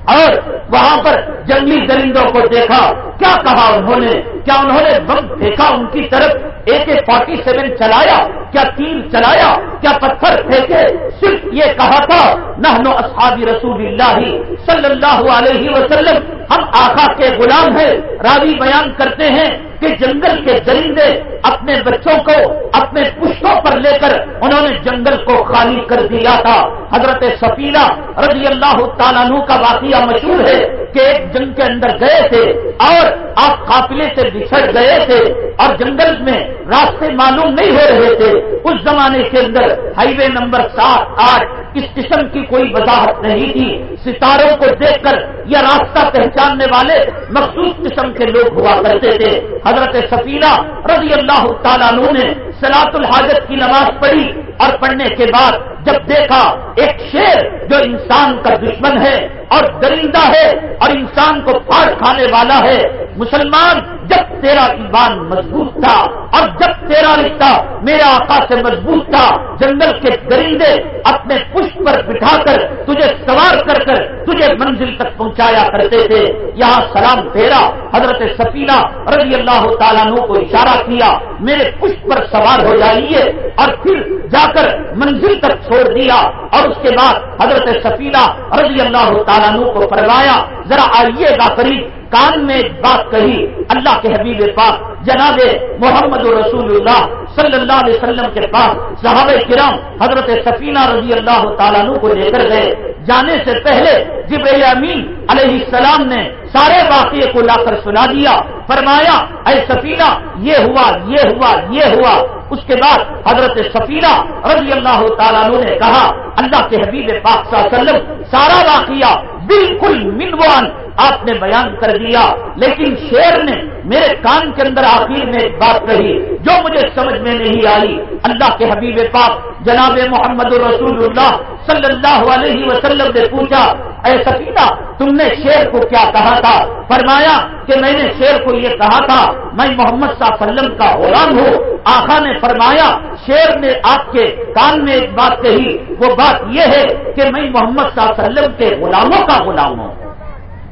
اور وہاں پر جنگلی درندوں کو دیکھا کیا کہا انہوں نے؟ کیا انہوں نے بم پھینکا ان کی طرف؟ اے کے فورٹی سیون چلایا، کیا تیر چلایا، کیا پتھر پھینکے؟ صرف یہ کہا تھا نہ اصحابی رسول اللہ صلی اللہ علیہ وسلم، ہم آخا کے غلام ہیں۔ راوی بیان کرتے ہیں کہ جنگل کے درندے اپنے بچوں کو، اپنے پشتوں پر لے کر انہوں نے جنگل کو خالی کر دیا تھا۔ حضرت سفینہ رضی اللہ تعالیٰ کا واقعہ مشہور ہے کہ ایک جنگ کے اندر گئے تھے اور آپ قافلے سے بچھڑ گئے تھے اور جنگل میں راستے معلوم نہیں ہو رہے تھے۔ اس زمانے کے اندر ہائی وے نمبر سات، آٹھ اس قسم کی کوئی وضاحت نہیں تھی۔ ستاروں کو دیکھ کر یا راستہ پہچاننے والے مخصوص قسم کے لوگ ہوا کرتے تھے۔ حضرت سفینہ رضی اللہ تعالیٰ نے سلاط الحاجت کی نماز پڑھی اور پڑھنے کے بعد جب دیکھا ایک شیر جو انسان کا دشمن ہے اور درندہ ہے اور انسان کو پھاڑ کھانے والا ہے۔ مسلمان، جب تیرا ایمان مضبوط تھا اور جب تیرا رشتہ میرا آقا سے مضبوط تھا، جنگل کے درندے اپنے پشپ پر بٹھا کر تجھے سوار کر کر تجھے منزل تک پہنچایا کرتے تھے۔ یہاں سلام پھیرا، حضرت سفینہ رضی اللہ تعالیٰ کو اشارہ کیا، میرے پشپ پر سوار ہو جائیے۔ اور پھر جا کر منزل تک چھوڑ دیا۔ اور اس کے بعد حضرت سفینہ رضی اللہ تعالیٰ کو فرمایا ذرا آئیے گا قریب۔ کان میں ایک بات کہی، اللہ کے حبیب پاک جناب محمد رسول اللہ صلی اللہ علیہ وسلم کے پاس صحابہ کرام حضرت سفینہ رضی اللہ تعالیٰ کو لے کر گئے۔ جانے سے پہلے جب امین علیہ السلام نے سارے واقعے کو لا کر سنا دیا۔ فرمایا، اے سفینہ، یہ ہوا یہ ہوا یہ ہوا۔ اس کے بعد حضرت سفینہ رضی اللہ تعالیٰ نے کہا، اللہ کے حبیب پاک صلی اللہ علیہ وسلم، سارا واقعہ بالکل منوان آپ نے بیان کر دیا، لیکن شیر نے میرے کان کے اندر آخر میں ایک بات کہی جو مجھے سمجھ میں نہیں آئی۔ اللہ کے حبیب پاک جناب محمد رسول اللہ صلی اللہ علیہ وسلم نے پوچھا، اے سکینہ تم نے شیر کو کیا کہا تھا؟ فرمایا کہ میں نے شیر کو یہ کہا تھا، میں محمد صلی اللہ علیہ وسلم کا غلام ہوں۔ آخا نے فرمایا، شیر نے آپ کے کان میں ایک بات کہی، وہ بات یہ ہے کہ میں محمد صلی اللہ علیہ وسلم کے غلاموں کا غلام ہوں۔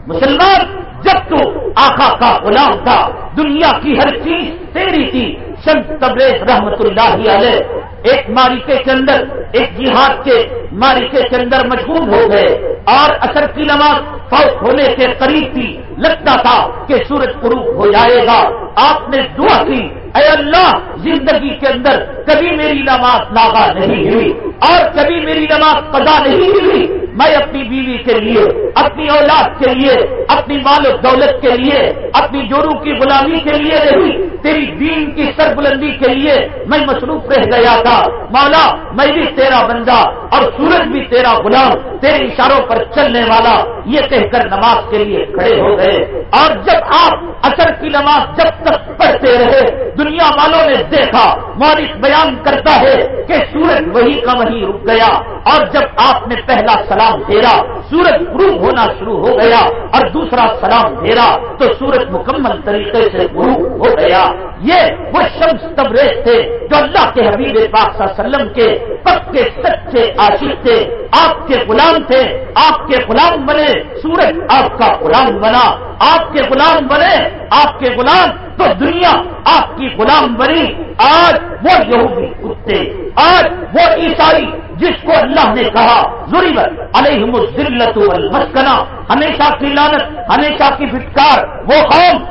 مسلمان، جب تو آخا کا غلام تھا، دنیا کی ہر چیز تیری تھی۔ سنت تبریز رحمت اللہ علیہ ایک مارکے کے اندر، ایک جہاد کے مارکے کے اندر مشہور ہو گئے۔ اور اثر کی نماز فوت ہونے کے قریب تھی۔ لگتا تھا کہ سورج قروب ہو جائے گا۔ آپ نے دعا کی، اے اللہ، زندگی کے اندر کبھی میری نماز ناغا نہیں ہوئی۔ اور کبھی میری نماز پدا نہیں ہوئی۔ میں اپنی بیوی کے لیے، اپنی اولاد کے لیے، اپنی مال و دولت کے لیے، اپنی جورو کی غلامی کے لیے نہیں، تیری دین کی سربلندی کے لیے میں مصروف رہ گیا تھا۔ مولا، میں بھی تیرا بندہ اور سورج بھی تیرا غلام، تیرے اشاروں پر چلنے والا، یہ کہہ کر نماز کے لیے کھڑے ہو گئے۔ اور جب آپ اثر کی نماز جب تک پڑھتے رہے، دنیا والوں نے دیکھا، مورخ بیان کرتا ہے کہ سورج وہی کا وہی رک گیا۔ اور جب آپ نے پہلا سلام سلام پھیرا سورج غروب ہونا شروع ہو گیا اور دوسرا سلام پھیرا تو سورج مکمل طریقے سے غروب ہو گیا۔ یہ وہ شمس تبریز تھے جو اللہ کے حبیب پاک صلی اللہ علیہ وسلم کے پکے سچے عاشق تھے۔ آپ کے غلام تھے۔ آپ کے غلام بنے۔ سورج آپ کا غلام بنا۔ آپ کے غلام بنے۔ آپ کے غلام تو دنیا آپ کی غلام بنی۔ آج وہ یہودی کتے، آج وہ عیسائی جس کو اللہ نے کہا ضروری علیہم الزلت والمسکنہ۔ ہمیشہ کی لانت ہمیشہ کی فٹکار وہ قوم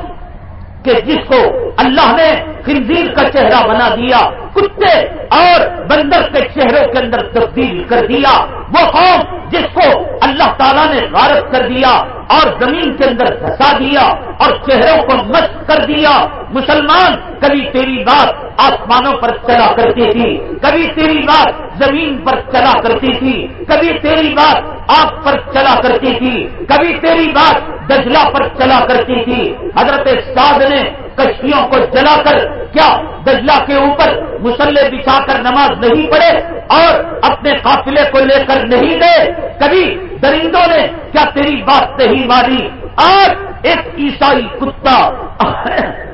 کہ جس کو اللہ نے خنزیر کا چہرہ بنا دیا۔ کتے اور بندر کے چہروں کے اندر تبدیل کر دیا۔ وہ قوم جس کو اللہ تعالیٰ نے غارت کر دیا اور زمین کے اندر دھسا دیا اور چہروں کو مست کر دیا۔ مسلمان، کبھی تیری بات آسمانوں پر چلا کرتی تھی، کبھی تیری بات زمین پر چلا کرتی تھی، کبھی تیری بات آگ پر چلا کرتی تھی، کبھی تیری بات دجلا پر چلا کرتی تھی۔ حضرت سعد نے کشتیوں کو جلا کر کیا دجلا کے اوپر مسلح بچھا کر نماز نہیں پڑے اور اپنے قافلے کو لے کر نہیں گئے؟ کبھی درندوں نے کیا تیری بات نہیں ماری آج ایک عیسائی کتا،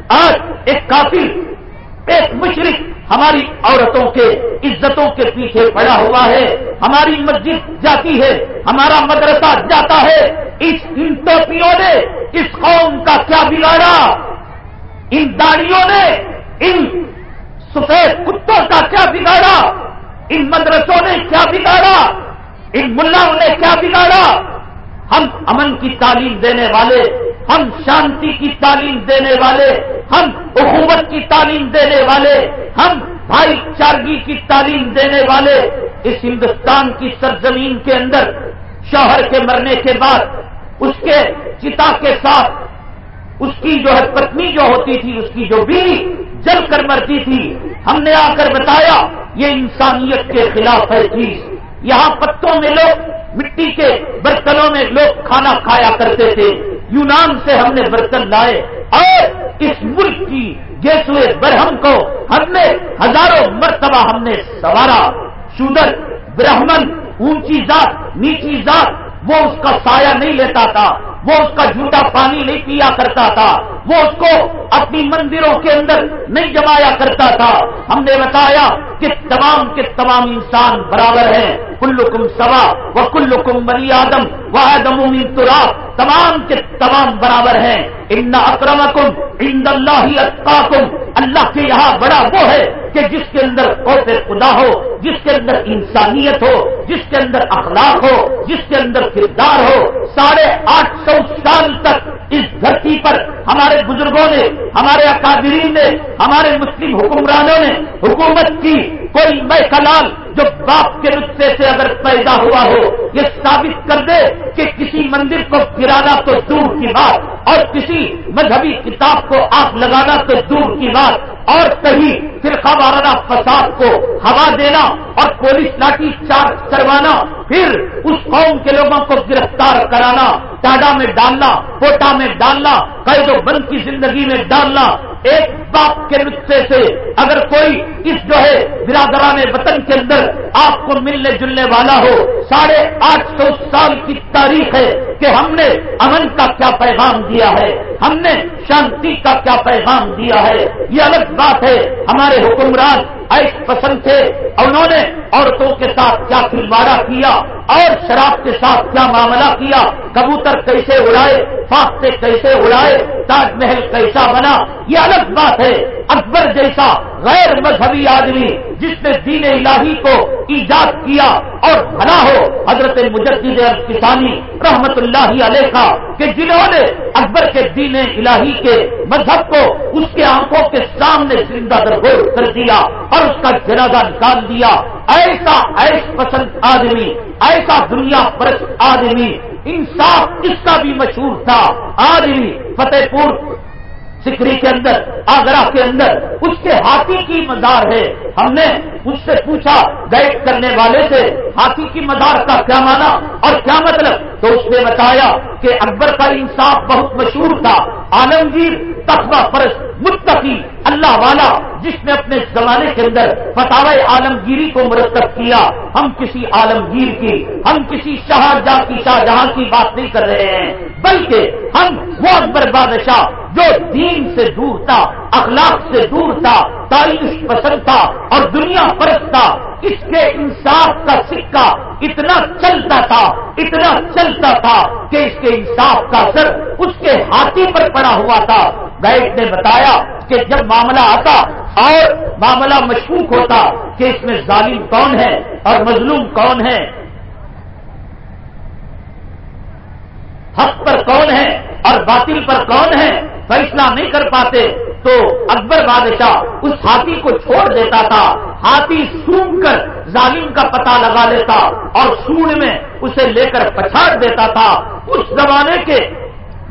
آج ایک کافی ایک مشرق ہماری عورتوں کے عزتوں کے پیچھے پڑا ہوا ہے۔ ہماری مسجد جاتی ہے، ہمارا مدرسہ جاتا ہے۔ اس ان ٹوپیوں نے اس قوم کا کیا بگاڑا؟ ان داڑیوں نے، ان سفید کتوں کا کیا بگاڑا؟ ان مدرسوں نے کیا بگاڑا؟ ان ملاؤں نے کیا بگاڑا؟ ہم امن کی تعلیم دینے والے، ہم شانتی کی تعلیم دینے والے، ہم حکومت کی تعلیم دینے والے، ہم بھائی چارگی کی تعلیم دینے والے، اس ہندوستان کی سرزمین کے اندر، شوہر کے مرنے کے بعد، اس کے چتا کے ساتھ اس کی جو ہے پتنی جو ہوتی تھی، اس کی جو بیوی جل کر مرتی تھی، ہم نے آ کر بتایا، یہ انسانیت کے خلاف ہے چیز۔ یہاں پتوں میں لوگ، مٹی کے برتنوں میں لوگ کھانا کھایا کرتے تھے۔ یونان سے ہم نے برتن لائے۔ اور اس ملک کی گیسوے برہم کو ہم نے ہزاروں مرتبہ ہم نے سوارا شودر، برہمن، اونچی ذات، نیچی ذات وہ اس کا سایہ نہیں لیتا تھا، وہ اس کا جھوٹا پانی نہیں پیا کرتا تھا، وہ اس کو اپنی مندروں کے اندر نہیں جمایا کرتا تھا۔ ہم نے بتایا کہ تمام کے تمام انسان برابر ہیں۔ کلکم سوا و کلکم بنی آدم وہ آدم تمام کے تمام برابر ہیں۔ ان اکرمکم ان اللہ اتقاکم۔ اللہ کے یہاں بڑا وہ ہے کہ جس کے اندر خوف خدا ہو، جس کے اندر انسانیت ہو، جس کے اندر اخلاق ہو، جس کے اندر کردار ہو۔ ساڑھے آٹھ سو سال تک اس دھرتی پر ہمارے بزرگوں نے، ہمارے اکادرین نے، ہمارے مسلم حکمرانوں نے حکومت کی۔ کوئی میں کلال جو باپ کے نسخے سے اگر پیدا ہوا ہو، یہ ثابت کر دے کہ کسی مندر کو گرانا تو دور کی بات، اور کسی مذہبی کتاب کو آگ لگانا تو دور کی بات، اور کہیں فرقہ وارانہ فساد کو ہوا دینا اور پولیس لاٹھی چارج کروانا، پھر اس قوم کے لوگوں کو گرفتار کرانا ٹاڈا میں ڈالنا، کوٹا میں ڈالنا، قید و بند کی زندگی میں ڈالنا ایک باپ کے نسخے سے اگر کوئی اس جو ہے برادران وطن کے اندر آپ کو ملنے جلنے والا ہو، ساڑھے آٹھ سو سال کی تاریخ ہے کہ ہم نے امن کا کیا پیغام دیا ہے، ہم نے شانتی کا کیا پیغام دیا ہے۔ یہ الگ بات ہے، ہمارے حکمران ایس پسند تھے، انہوں نے عورتوں کے ساتھ کیا کھلواڑا کیا اور شراب کے ساتھ کیا معاملہ کیا۔ کبوتر کیسے اڑائے فاختے کیسے اڑائے، تاج محل کیسا بنا، یہ الگ بات ہے، اکبر جیسا غیر مذہبی آدمی جس نے دین الہی کو ایجاد کیا اور بھلا ہو، حضرت مجدد کسانی رحمت اللہ علیہ کا کہ جنہوں نے اکبر کے دین الہی کے مذہب کو اس کے آنکھوں کے سامنے زندہ درگور کر دیا اور اس کا جنازہ نکال دیا۔ ایسا ایس پسند آدمی، ایسا دنیا پرست آدمی انصاف اس کا بھی مشہور تھا۔ آدمی فتح پور سکری کے اندر، آگرہ کے اندر، اس کے ہاتھی کی مزار ہے۔ ہم نے اس سے پوچھا گائڈ کرنے والے سے ہاتھی کی مزار کا کیا مانا اور کیا مطلب؟ تو اس نے بتایا کہ اکبر کا انصاف بہت مشہور تھا، عالمگیر تخبہ فرش متقی، اللہ والا، جس نے اپنے زمانے کے اندر فتح عالمگیری کو مرتب کیا۔ ہم کسی عالمگیر کی، ہم کسی شاہجہاں کی شاہجہاں کی بات نہیں کر رہے ہیں، بلکہ ہم وہ اکبر بادشاہ جو دین سے دور تھا، اخلاق سے دور تھا تعلیم پسند تھا اور دنیا پرست تھا۔ اس کے انصاف کا سکہ اتنا چلتا تھا، اتنا چلتا تھا کہ اس کے انصاف کا اثر اس کے ہاتھی پر پڑا ہوا تھا۔ گائڈ نے بتایا کہ جب معاملہ آتا اور معاملہ مشکوک ہوتا کہ اس میں ظالم کون ہے اور مظلوم کون ہے، حق پر کون ہے اور باطل پر کون ہے، فیصلہ نہیں کر پاتے، تو اکبر بادشاہ اس ہاتھی کو چھوڑ دیتا تھا، ہاتھی سونگ کر ظالم کا پتہ لگا لیتا اور سون میں اسے لے کر پچھاڑ دیتا تھا۔ اس زمانے کے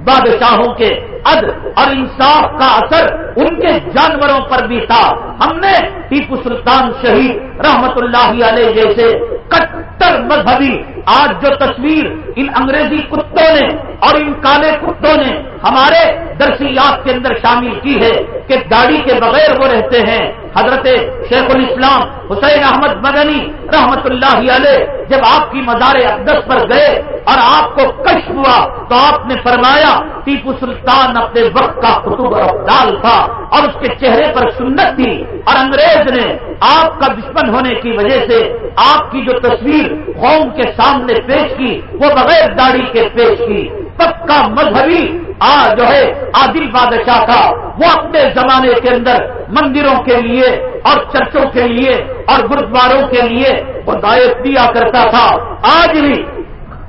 بادشاہوں کے عد اور انصاف کا اثر ان کے جانوروں پر بھی تھا۔ ہم نے ٹیپو سلطان شہید رحمت اللہ علیہ جیسے کٹر مذہبی، آج جو تصویر ان انگریزی کتوں نے اور ان کالے کتوں نے ہمارے درسیات کے اندر شامل کی ہے کہ داڑھی کے بغیر وہ رہتے ہیں۔ حضرت شیخ الاسلام حسین احمد مدنی رحمت اللہ علیہ جب آپ کی مزار اقدس پر گئے اور آپ کو کش ہوا تو آپ نے فرمایا، ٹیپو سلطان اپنے وقت کا قطب افدال تھا اور اس کے چہرے پر سنت تھی اور انگریز نے آپ کا دشمن ہونے کی وجہ سے آپ کی جو تصویر قوم کے سامنے پیش کی، وہ بغیر داڑھی کے پیش کی۔ پکا مذہبی آ جو ہے، عادل بادشاہ تھا۔ وہ اپنے زمانے کے اندر مندروں کے لیے اور چرچوں کے لیے اور گرودواروں کے لیے وہ دائف دیا کرتا تھا۔ آج بھی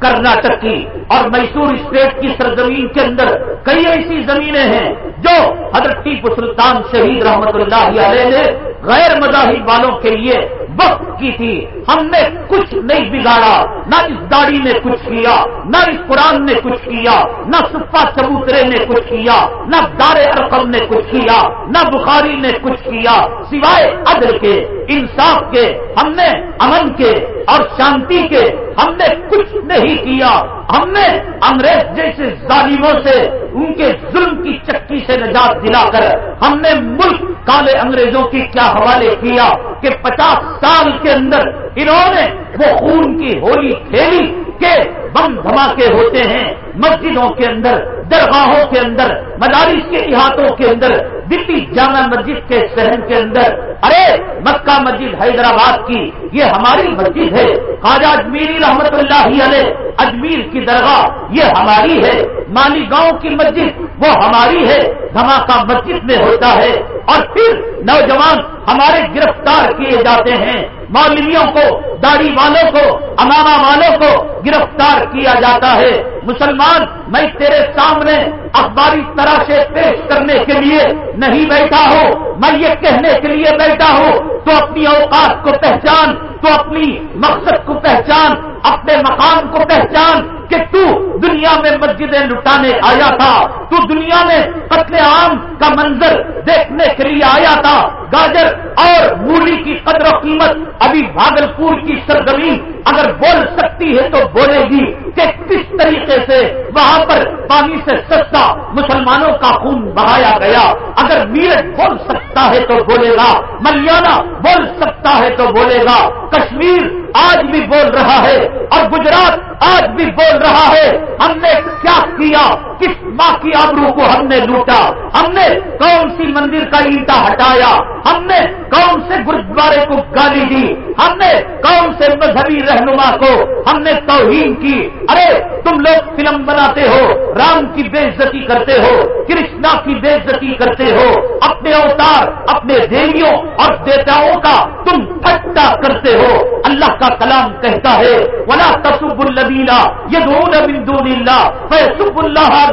کرناٹک کی اور میسور اسٹیٹ کی سرزمین کے اندر کئی ایسی زمینیں ہیں جو حضرت ٹیپو سلطان شہید رحمت اللہ علیہ نے غیر مذاہب والوں کے لیے وقت کی تھی۔ ہم نے کچھ نہیں بگاڑا، نہ اس داڑھی نے کچھ کیا، نہ اس قرآن نے کچھ کیا، نہ صفا چبوترے نے کچھ کیا، نہ دار ارقم نے کچھ کیا، نہ بخاری نے کچھ کیا، سوائے عدل کے۔ انصاف کے، ہم نے امن کے اور شانتی کے، ہم نے کچھ نہیں کیا۔ ہم نے انگریز جیسے ظالموں سے ان کے ظلم کی چکی سے نجات دلا کر ہم نے ملک کالے انگریزوں کی کیا حوالے کیا کہ پچاس سال کے اندر انہوں نے وہ خون کی ہولی کھیلی کہ بم دھماکے ہوتے ہیں۔ مسجدوں کے اندر، درگاہوں کے اندر، مدارس کے احاطوں کے اندر، دلی جامع مسجد کے شہر کے اندر۔ ارے، مکہ مسجد حیدرآباد کی، یہ ہماری مسجد ہے۔ خواجہ اجمیری رحمت اللہ علیہ، اجمیر کی درگاہ، یہ ہماری ہے۔ مالی گاؤں کی مسجد، وہ ہماری ہے۔ دھماکہ مسجد میں ہوتا ہے۔ اور پھر نوجوان ہمارے گرفتار کیے جاتے ہیں۔ مولویوں کو، داڑھی والوں کو اماما والوں کو گرفتار کیا جاتا ہے۔ مسلمان میں تیرے سامنے اخباری طرح سے پیش کرنے کے لیے نہیں بیٹھا ہوں میں یہ کہنے کے لیے بیٹھا ہوں، تو اپنی اوقات کو پہچان، تو اپنی مقصد کو پہچان، اپنے مقام کو پہچان کہ تو دنیا میں مسجدیں لٹانے آیا تھا، تو دنیا میں قتل عام کا منظر دیکھنے کے لیے آیا تھا، گاجر اور مولی کی قدر و قیمت ابھی بھاگلپور کی سرزمین اگر بول سکتی ہے تو بولے گی کہ کس طریقے سے وہاں پر پانی سے سستا مسلمانوں کا خون بہایا گیا۔ اگر میرٹ بول سکتا ہے تو بولے گا، ملیانہ بول سکتا ہے تو بولے گا۔ کشمیر آج بھی بول رہا ہے اور گجرات آج بھی بول رہا ہے۔ ہم نے کیا کیا؟ کس ماں کی آبرو کو ہم نے لوٹا؟ ہم نے کون سی مندر کا اینٹا ہٹایا؟ ہم نے کون سے گرودوارے کو گالی دی۔ ہم نے کون سے مذہبی رہنما کو، ہم نے توہین کی۔ ارے، تم لوگ فلم بناتے ہو، رام کی بے عزتی کرتے ہو، کرشنا کی بے عزتی کرتے ہو۔ اپنے اوتار، اپنے دیویوں اور دیتاؤں کا تم ٹھٹا کرتے ہو۔ اللہ کا کلام کہتا ہے، ولا تصب البیلا یہ دون دون اللہ فیصب اللہ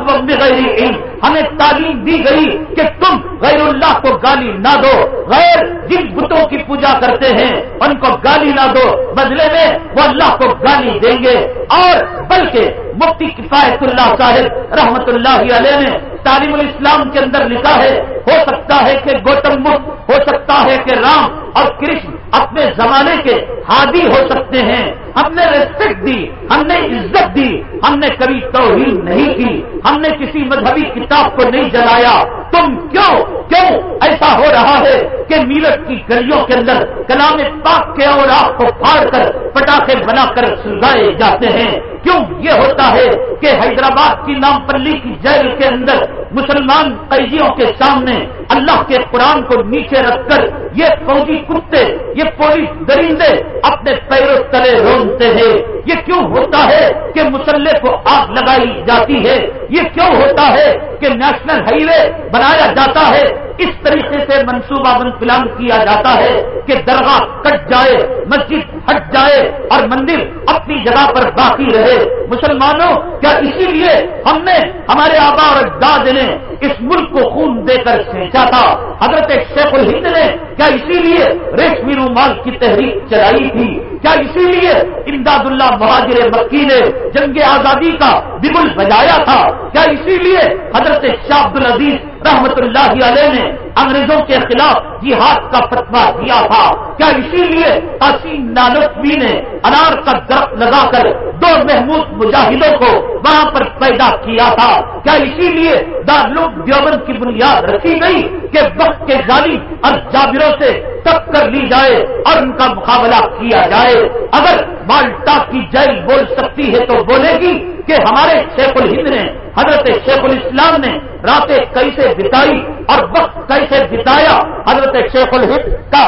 ہمیں تعلیم دی گئی کہ تم غیر اللہ کو گالی نہ دو۔ غیر جن بتوں کی پوجا کرتے ہیں، ان کو گالی نہ دو۔ بدلے میں وہ اللہ کو گالی دیں گے۔ اور بلکہ مفتی کفایت اللہ صاحب رحمت اللہ علیہ نے تعلیم الاسلام کے اندر لکھا ہے، ہو سکتا ہے کہ گوتم بدھ، ہو سکتا ہے کہ رام اور کرشن اپنے زمانے کے ہادی ہو سکتے ہیں۔ ہم نے ریسپیکٹ دی، ہم نے عزت دی، ہم نے کبھی توہین نہیں کی۔ ہم نے کسی مذہبی کتاب کو نہیں جلایا۔ تم کیوں کیوں ایسا ہو رہا ہے کہ میرٹ کی گلیوں کے اندر کلام پاک کے اور آپ کو پھاڑ کر پٹاخے بنا کر سلگائے جاتے ہیں؟ کیوں یہ ہوتا ہے کہ حیدرآباد کی نام پلی کی جیل کے اندر مسلمان قیدیوں کے سامنے اللہ کے قرآن کو نیچے رکھ کر یہ فوجی کتے، یہ پولیس درندے اپنے پیروں تلے رومتے ہیں۔ یہ کیوں ہوتا ہے کہ مسلح کو آگ لگائی جاتی ہے؟ یہ کیوں ہوتا ہے کہ نیشنل ہائی وے بنایا جاتا ہے؟ اس طریقے سے منصوبہ بند پلان کیا جاتا ہے کہ درگاہ کٹ جائے، مسجد ہٹ جائے اور مندر اپنی جگہ پر باقی رہے۔ مسلمانوں، کیا اسی لیے ہم نے ہمارے آبا اور اجداد نے اس ملک کو خون دے کر سینچا تھا۔ حضرت شیخ الہند نے کیا اسی لیے ریشمی رومال کی تحریک چلائی تھی۔ کیا اسی لیے امداد اللہ مہاجر مکی نے جنگ آزادی کا بگل بجایا تھا؟ کیا اسی لیے حضرت شاہ عبد العزیز رحمت اللہ علیہ نے انگریزوں کے خلاف جہاد کا فتوا دیا تھا؟ کیا اسی لیے قاسم نانوی نے انار کا درخت لگا کر دو محمود مجاہدوں کو وہاں پر پیدا کیا تھا؟ کیا اسی لیے دارلوک دیوبند کی بنیاد رکھی گئی کہ وقت کے غالی اور جابروں سے ٹکر لی جائے اور ان کا مقابلہ کیا جائے؟ اگر مالٹا کی جیل بول سکتی ہے تو بولے گی کہ ہمارے شیخ الہند نے، حضرت شیخ الاسلام نے راتیں کیسے بتائی اور وقت کیسے بتایا، حضرت شیخ الہند کا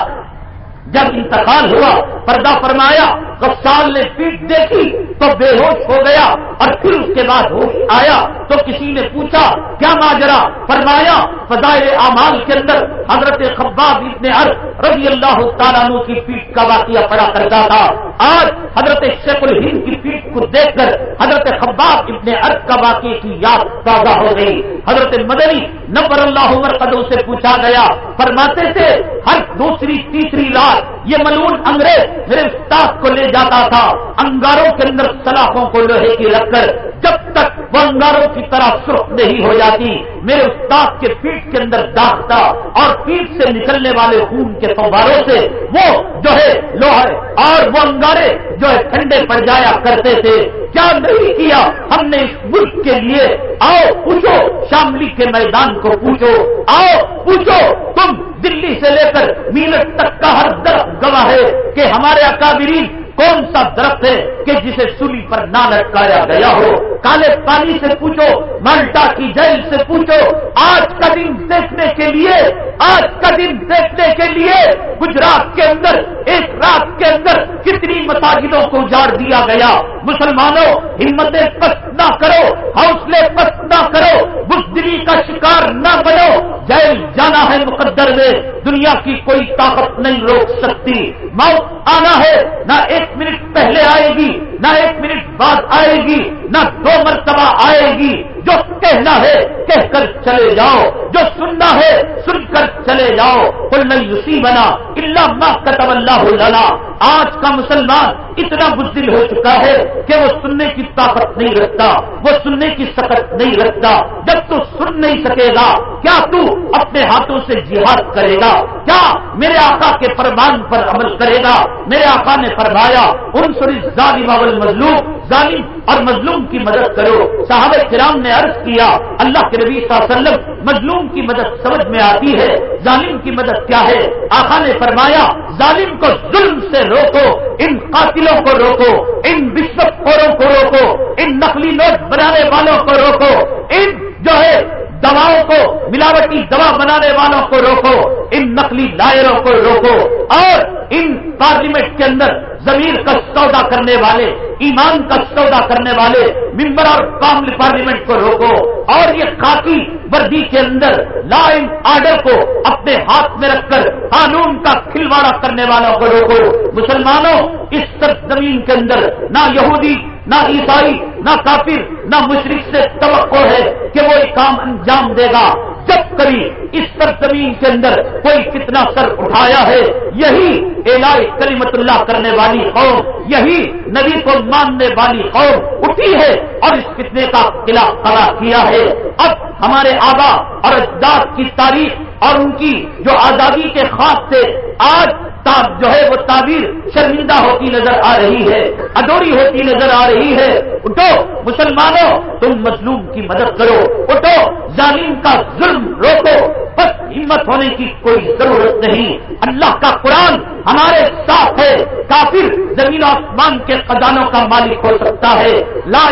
جب انتقال ہوا، پردہ فرمایا غسال نے پیٹ دیکھی تو بے ہوش ہو گیا اور پھر اس کے بعد ہوش آیا تو کسی نے پوچھا، کیا ماجرا؟ فرمایا، فضائل اعمال کے اندر حضرت خباب ابن عرض رضی اللہ تعالیٰ کی پیٹ کا واقعہ پڑا کرتا تھا۔ آج حضرت شیخ الہند کی پیٹ کو دیکھ کر حضرت خباب ابن عرض کا واقعے کی یاد تازہ ہو گئی۔ حضرت مدنی نبر اللہ عمر قدو سے پوچھا گیا، فرماتے تھے، ہر دوسری تیسری رات یہ ملون انگریز میرے استاد کو لے جاتا تھا، انگاروں کے اندر سلاخوں کو لوہے کی رکھ کر جب تک وہ انگاروں کی طرح سرخ نہیں ہو جاتی، میرے استاد کے پیٹ کے اندر داختا اور پیٹ سے نکلنے والے خون کے فواروں سے وہ جو ہے لوہے اور وہ انگارے جو ہے ٹھنڈے پڑ جایا کرتے تھے۔ کیا نہیں کیا؟ ہم نے اس ملک کے لیے، آؤ پوچھو، شاملی کے میدان کو پوچھو، آؤ پوچھو، تم دلی سے لے کر میلٹ تک کا ہر طرف گواہ ہے کہ ہمارے اکابرین کون سا درخت ہے کہ جسے سلی پر نہ لٹکایا گیا ہو؟ کالے پانی سے پوچھو، مالٹا کی جیل سے پوچھو، آج کا دن دیکھنے کے لیے، آج کا دن دیکھنے کے لیے گجرات کے اندر، ایک رات کے اندر کتنی مساجدوں کو اجاڑ دیا گیا؟ مسلمانوں، ہمتیں پست نہ کرو، حوصلے پست نہ کرو، بزدلی کا شکار نہ بنو۔ جیل جانا ہے مقدر میں، دنیا کی کوئی طاقت نہیں روک سکتی۔ موت آنا ہے، نہ ایک ایک منٹ پہلے آئے گی، نہ ایک منٹ بعد آئے گی، نہ دو مرتبہ آئے گی۔ جو کہنا ہے کہہ کر چلے جاؤ، جو سننا ہے سن کر چلے جاؤ۔ کل نہیں اسی بنا اللہ ماں کتب اللہ لنا۔ آج کا مسلمان اتنا بزدل ہو چکا ہے کہ وہ سننے کی طاقت نہیں رکھتا، وہ سننے کی سکت نہیں رکھتا۔ جب تو سن نہیں سکے گا، کیا تو اپنے ہاتھوں سے جہاد کرے گا؟ کیا میرے آقا کے فرمان پر عمل کرے گا؟ میرے آقا نے فرمایا ان سری ظالم مظلوم ظالم اور مظلوم کی مدد کرو۔ صحابہ کرام نے عرض کیا، اللہ کے نبی صلی اللہ علیہ وسلم مظلوم کی مدد سمجھ میں آتی ہے، ظالم کی مدد کیا ہے؟ آقا نے فرمایا، ظالم کو ظلم سے روکو، ان قاتلوں کو روکو، ان بشپ خوروں کو روکو، ان نقلی نوٹ بنانے والوں کو روکو، ان جو ہے دواؤں کو، ملاوٹی دوا بنانے والوں کو روکو، ان نقلی دائروں کو روکو، اور ان پارلیمنٹ کے اندر زمین کا سودا کرنے والے، ایمان کا سودا کرنے والے ممبر اور پارلیمنٹ کو روکو، اور یہ خاکی وردی کے اندر لا اینڈ آرڈر کو اپنے ہاتھ میں رکھ کر قانون کا کھلواڑا کرنے والوں کو روکو۔ مسلمانوں، اس زمین کے اندر، نہ یہودی، نہ عیسائی نہ کافر، نہ مشرق سے توقع ہے کہ وہ ایک کام انجام دے گا۔ جب کبھی اس پر زمین کے اندر کوئی کتنا سر اٹھایا ہے، یہی علاج کریمت اللہ کرنے والی قوم، یہی نبی کو ماننے والی قوم اٹھی ہے اور اس کتنے کا قلعہ کھڑا کیا ہے۔ اب ہمارے آبا اور اجداد کی تاریخ اور ان کی جو آزادی کے خاص سے آج جو ہے وہ تعبیر شرمندہ ہوتی نظر آ رہی ہے، ادوری ہوتی نظر آ رہی ہے۔ اٹھو، مسلمانوں، تم مظلوم کی مدد کرو۔ اٹھو، ظالم کا ظلم روکو۔ بس ہمت ہونے کی کوئی ضرورت نہیں۔ اللہ کا قرآن ہمارے ساتھ ہے۔ کافر زمین آسمان کے خزانوں کا مالک ہو سکتا ہے۔ لا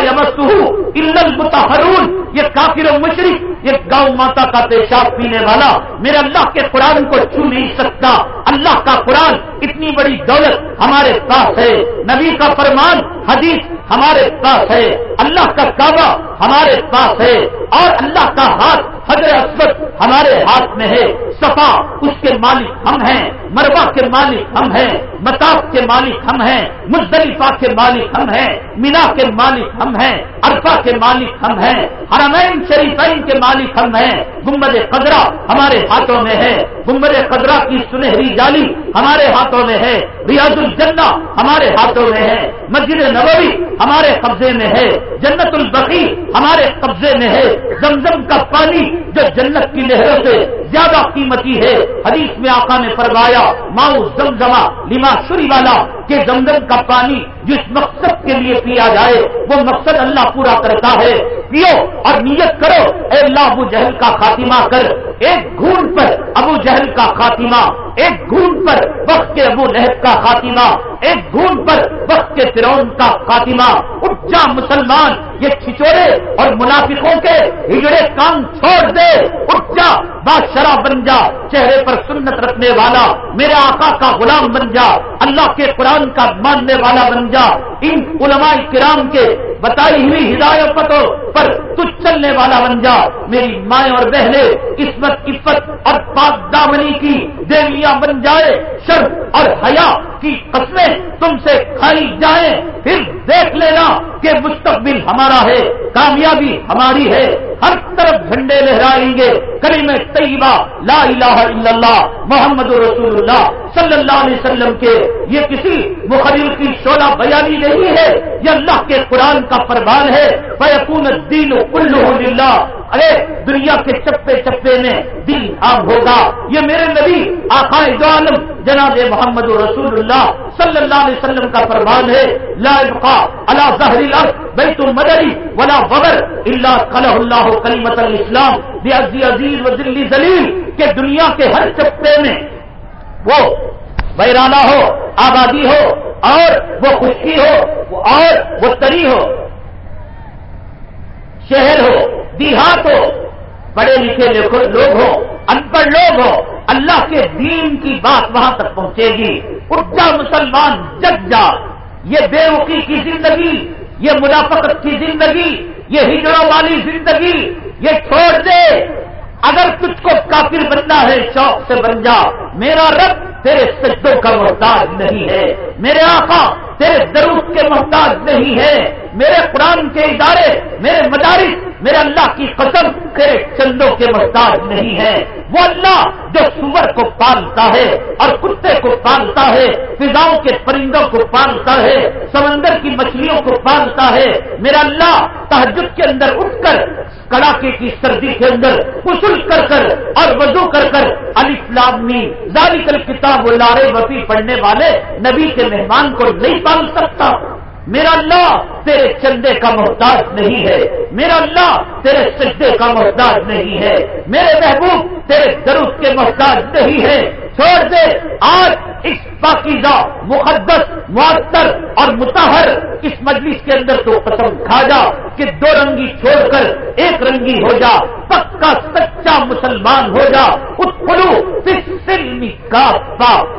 المتحرون۔ یہ کافر و مشرق یہ گاؤں ماتا کا پیشاب پینے والا۔ میرے اللہ کے قرآن کو چھو نہیں سکتا۔ اللہ کا قرآن اتنی بڑی دولت ہمارے پاس ہے۔ نبی کا فرمان، حدیث ہمارے پاس ہے۔ اللہ کا کعبہ ہمارے پاس ہے۔ اور اللہ کا ہاتھ حضر اسود ہمارے ہاتھ میں ہے، صفا اس کے مالک ہم ہیں مربع کے مالک ہم ہیں متاف کے مالک ہم ہیں، مزدلفہ کے مالک ہم ہیں، مینا کے مالک ہم ہیں ارفا کے مالک ہم ہیں، حرمین شریفین کے مالک ہم ہیں۔ گمبد قدرہ ہمارے ہاتھوں میں ہے گمبد قدرہ کی سنہری جالی ہمارے ہاتھوں میں ہے۔ ریاض الجنہ ہمارے ہاتھوں میں ہے، مسجد نبوی ہمارے قبضے میں ہے، جنت البقی ہمارے قبضے میں ہے۔ زمزم کا پانی جو جنت کی لہروں سے زیادہ قیمتی ہے۔ حدیث میں آقا نے فرمایا، ماؤ زمزما لما شری والا، کہ زمزم کا پانی جس مقصد کے لیے پیا جائے، وہ مقصد اللہ پورا کرتا ہے۔ پیو اور نیت کرو، اے اللہ ابو جہل کا خاتمہ کر۔ ایک گھون پر ابو جہل کا خاتمہ۔ ایک گھون پر وقت کے ابو لہب کا خاتمہ، ایک گھون پر وقت کے فرون کا خاتمہ۔ اٹھ جا مسلمان، یہ چھچوڑے اور منافقوں کے ہجڑے کام چھوڑ دے۔ اٹھ جا بادشاہ بن جا، چہرے پر سنت رکھنے والا، میرے آقا کا غلام بن جا، اللہ کے قرآن کا ماننے والا بن جا۔ ان علماء کرام کے بتائی ہوئی ہدایتوں پر تو چلنے والا بن جا۔ میری مائیں اور بہنیں قسمت عفت اور پاک دامنی کی دیویاں بن جائے۔ شرف اور حیا کی قسمیں تم سے کھائی جائیں۔ پھر دیکھ لینا کہ مستقبل ہمارا ہے، کامیابی ہماری ہے۔ ہر طرف جھنڈے لہرائیں گے۔ کریم طیبہ، لا الہ الا اللہ، محمد رسول اللہ صلی اللہ علیہ وسلم کے۔ یہ کسی مخرل کی شولہ بیانی نہیں ہے۔ یہ اللہ کے قرآن کا پروان ہے فیقون الدین کلو للہ ارے، دنیا کے چپے چپے میں دل عام ہوگا۔ یہ میرے نبی، آقائے دو عالم، جناب محمد رسول اللہ صلی اللہ علیہ وسلم کا فرمان ہے، لا ابقا اللہ ظہری بیت المدری ولا وبر اللہ قلع اللہ کلیمت الاسلام بیازی عزیز و دلی دلیل کہ دنیا کے ہر چپے میں وہ بیرانہ ہو، آبادی ہو، اور وہ خشکی ہو اور وہ تری ہو۔ شہر ہو، دیہات ہو پڑھے لکھے لوگ ہو ان پڑھ لوگ ہو اللہ کے دین کی بات وہاں تک پہنچے گی۔ اٹھا مسلمان جگ جا۔ یہ بے وقی کی زندگی، یہ منافقت کی زندگی، یہ ہجڑوں والی زندگی، یہ چھوڑ دے۔ اگر تجھ کو کافر بننا ہے، شوق سے بن جا۔ میرا رب تیرے سجدوں کا محتاج نہیں ہے۔ میرے آقا، تیرے دروس کے محتاج نہیں ہے۔ میرے قرآن کے ادارے، میرے مدارس، میرے اللہ کی قسم تیرے چندوں کے محتاج نہیں ہے۔ وہ اللہ جو سور کو پالتا ہے اور کتے کو پالتا ہے، فضاؤں کے پرندوں کو پالتا ہے، سمندر کی مچھلیوں کو پالتا ہے۔ میرا اللہ تحجد کے اندر اٹھ کر، کڑاکے کی سردی کے اندر کسل کر کر اور وضو کر کر علی فلامنی زاری کل کتاب بلارے وسیع پڑھنے والے نبی کے مہمان کو نہیں پال سکتا۔ میرا اللہ تیرے چندے کا محتاج نہیں ہے. میرا اللہ تیرے سجدے کا محتاج نہیں ہے. میرے محبوب تیرے درود کے محتاج نہیں ہے. چھوڑ دے. آج اس پاکیزہ، مقدس، معطر اور متحر اس مجلس کے اندر تو قسم کھا جا کہ دو رنگی چھوڑ کر ایک رنگی ہو جا، پکا، سچا مسلمان ہو جا. اتلو سلمی کا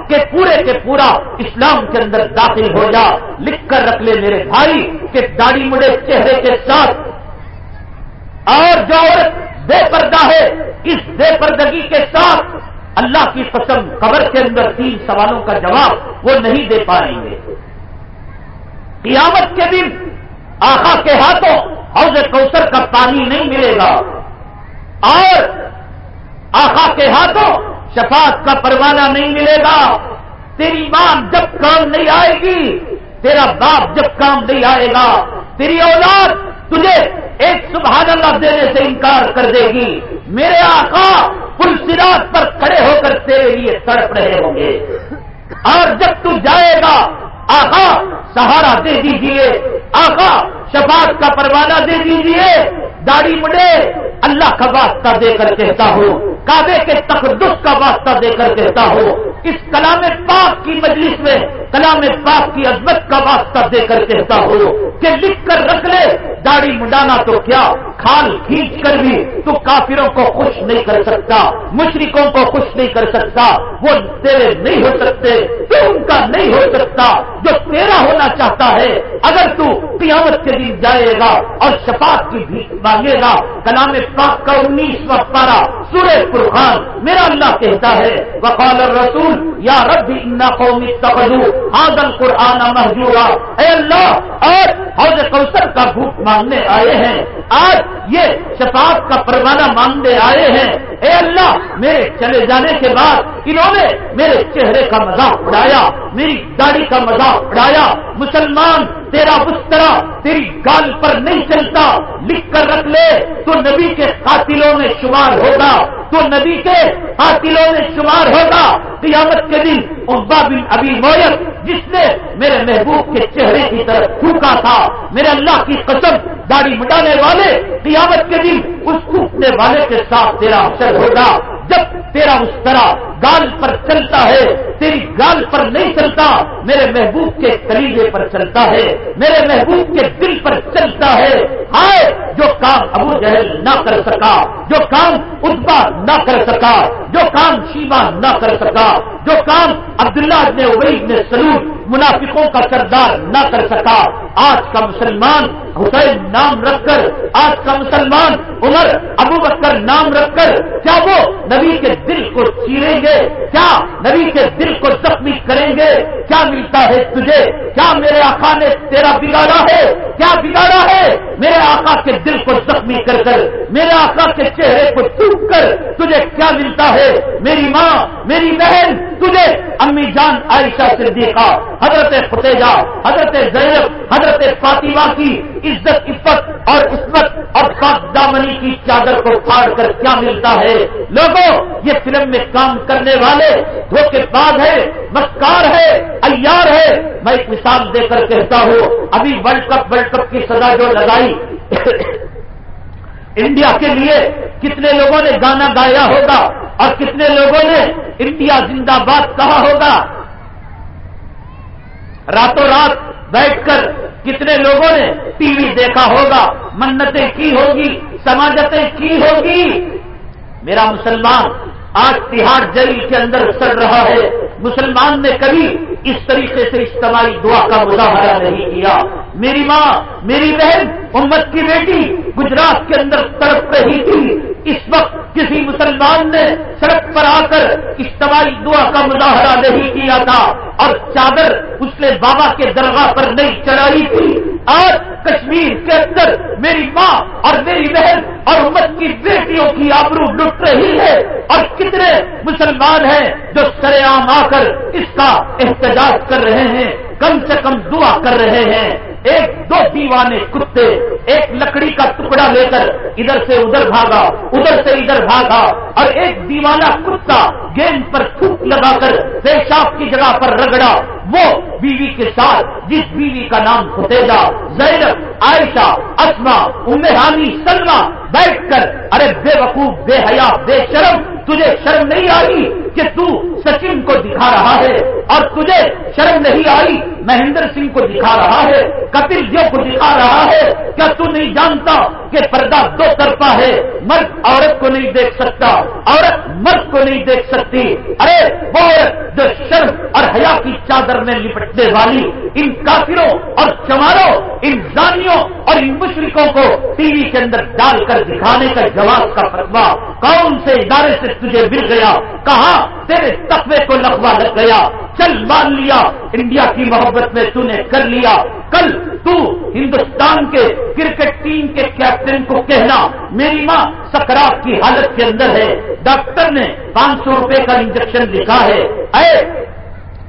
کہ پورے کے پورا اسلام کے اندر داخل ہو جا. لکھ کر رکھ لے میرے بھائی کہ داڑھی مڑے چہرے کے ساتھ۔ اور جو عورت بے پردہ ہے، اس بے پردگی کے ساتھ اللہ کی قسم قبر کے اندر تین سوالوں کا جواب وہ نہیں دے پائیں گے قیامت کے دن آخا کے ہاتھوں حوض کوثر کا پانی نہیں ملے گا۔ اور آخا کے ہاتھوں شفاعت کا پروانہ نہیں ملے گا۔ تیری ماں جب کام نہیں آئے گی تیرا باپ جب کام نہیں آئے گا، تیری اولاد تجھے ایک سبحان اللہ دینے سے انکار کر دے گی۔ میرے آقا پل سراج پر کھڑے ہو کر تیرے لیے تڑپ رہے ہوں گے۔ اور جب تو جائے گا، آقا سہارا دے دیجیے آقا شفاعت کا پروانہ دے دیجیے، داڑھی مڈے اللہ کا واسطہ دے کر کہتا ہوں، کعبے کے تقدس کا واسطہ دے کر کہتا ہوں، اس کلام پاک کی مجلس میں، کلام پاک کی عظمت کا واسطہ دے کر کہتا ہوں کہ لکھ کر رکھ لے، داڑھی مڈانا تو کیا، کھال کھینچ کر بھی تو کافروں کو خوش نہیں کر سکتا مشرقوں کو خوش نہیں کر سکتا، وہ تیرے نہیں ہو سکتے، تو ان کا نہیں ہو سکتا، جو تیرا ہونا چاہتا ہے، اگر تو قیامت کے دن جائے گا اور شفاعت کی بھی مانگے گا۔ کلام پاک کا انیسواں پارا سورہ فرقان میرا اللہ کہتا ہے، وقال الرسول، یا رب ان قوم اتخذوا هذا القران مهجورا اے اللہ اور حوض کوثر کا بھوک مانگنے آئے ہیں۔ آج یہ شفاعت کا پروانہ مانگنے آئے ہیں۔ اے اللہ، میرے چلے جانے کے بعد انہوں نے میرے چہرے کا مذاق اڑایا، میری داڑھی کا مذاق اڑایا۔ مسلمان تیرا بسترا تیری گال پر نہیں چلتا۔ لکھ کر رکھ لے، تو نبی کے قاتلوں میں شمار ہوگا۔ تو نبی کے قاتلوں میں شمار ہوگا۔ قیامت کے دن عبا بن ابھی مویت، جس نے میرے محبوب کے چہرے کی طرف تھوکا تھا، میرے اللہ کی قسم، داڑھی مٹانے والے، قیامت کے دن اس تھوکنے والے کے ساتھ تیرا اثر ہوگا۔ جب تیرا اس طرح گال پر چلتا ہے، تیری گال پر نہیں چلتا، میرے محبوب کے کلیجے پر چلتا ہے۔ میرے محبوب کے دل پر چلتا ہے۔ ہائے، جو کام ابو جہل نہ کر سکا، جو کام اتبا نہ کر سکا، جو کام شیوا نہ کر سکا، جو کام عبداللہ نے عبید نے سلوک منافقوں کا کردار نہ کر سکا۔ آج کا مسلمان حسین نام رکھ کر، آج کا مسلمان عمر ابو بکر نام رکھ کر، کیا وہ نبی کے دل کو چیریں گے؟ کیا نبی کے دل کو زخمی کریں گے؟ کیا ملتا ہے تجھے؟ کیا میرے آقا نے تیرا بگاڑا ہے؟ کیا بگاڑا ہے؟ میرے آقا کے دل کو زخمی کر کر، میرے آقا کے چہرے کو ٹوٹ کر تجھے کیا ملتا ہے؟ میری ماں، میری بہن، تجھے امی جان عائشہ صدیقہ، حضرت فتح حضرت زینب، حضرت فاطمہ کی عزت، عفت اور عصمت اور دامنی کی چادر کو پھاڑ کر کیا ملتا ہے؟ لوگوں یہ فلم میں کام کرنے والے دھوکے بعد ہے مسکار ہے ایار ہے میں ایک مثال دے کر کہتا ہوں ابھی ورلڈ کپ ورلڈ کپ کی سزا جو لگائی، انڈیا کے لیے کتنے لوگوں نے گانا گایا ہوگا اور کتنے لوگوں نے انڈیا زندہ باد کہا ہوگا؟ راتوں رات بیٹھ کر کتنے لوگوں نے ٹی وی دیکھا ہوگا؟ منتیں کی ہوگی؟ سماجتیں کی ہوگی؟ میرا مسلمان آج تہاڑ جیل کے اندر چل رہا ہے۔ مسلمان نے کبھی اس طریقے سے اجتماعی دعا کا مظاہرہ نہیں کیا۔ میری ماں، میری بہن، امت کی بیٹی گجرات کے اندر تڑپ رہی تھی۔ اس وقت کسی مسلمان نے سڑک پر آ کر اجتماعی دعا کا مظاہرہ نہیں کیا تھا۔ اور چادر اس نے بابا کے درگاہ پر نہیں چڑھائی تھی۔ آج کشمیر کے اندر میری ماں اور میری بہن اور امت کی بیٹیوں کی آبرو لٹ رہی ہے اور کتنے مسلمان ہیں جو سر عام آ کر اس کا احتجاج کر رہے ہیں، کم سے کم دعا کر رہے ہیں۔ ایک دو دیوانے کتے، ایک لکڑی کا ٹکڑا لے کر ادھر سے ادھر بھاگا، ادھر سے ادھر بھاگا اور ایک دیوانہ کتا گیند پر تھوک لگا کر پیشاب کی جگہ پر رگڑا۔ وہ بیوی کے ساتھ جس بیوی کا نام فتےجا زینب، عائشہ اسما امرانی سلما بیٹھ کر، ارے بے وقوف، بے حیا، بے شرم تجھے شرم نہیں آئی کہ تو سچن کو دکھا رہا ہے اور تجھے شرم نہیں آئی مہندر سنگھ کو دکھا رہا ہے، کپل دیو کو دکھا رہا ہے، کیا تو نہیں جانتا کہ پردہ دو طرفہ ہے؟ مرد عورت کو نہیں دیکھ سکتا، عورت مرد کو نہیں دیکھ سکتی۔ ارے وہ جو شرم اور حیا کی چادر میں لپٹنے والی، ان کافروں اور چماروں ان زانیوں اور ان مشرقوں کو ٹی وی کے اندر ڈال کر دکھانے کا جواب کا فتوا کون سے ادارے سے تجھے مل گیا۔ کہاں؟ تیرے تقوی کو لکھوا لگ گیا۔ چل مان لیا۔ انڈیا کی محبت میں تو نے کر لیا۔ کل تو ہندوستان کے کرکٹ ٹیم کے کیپٹن کو کہنا، میری ماں سکرات کی حالت کے اندر ہے۔ ڈاکٹر نے پانچ سو روپے کا انجیکشن لکھا ہے۔ اے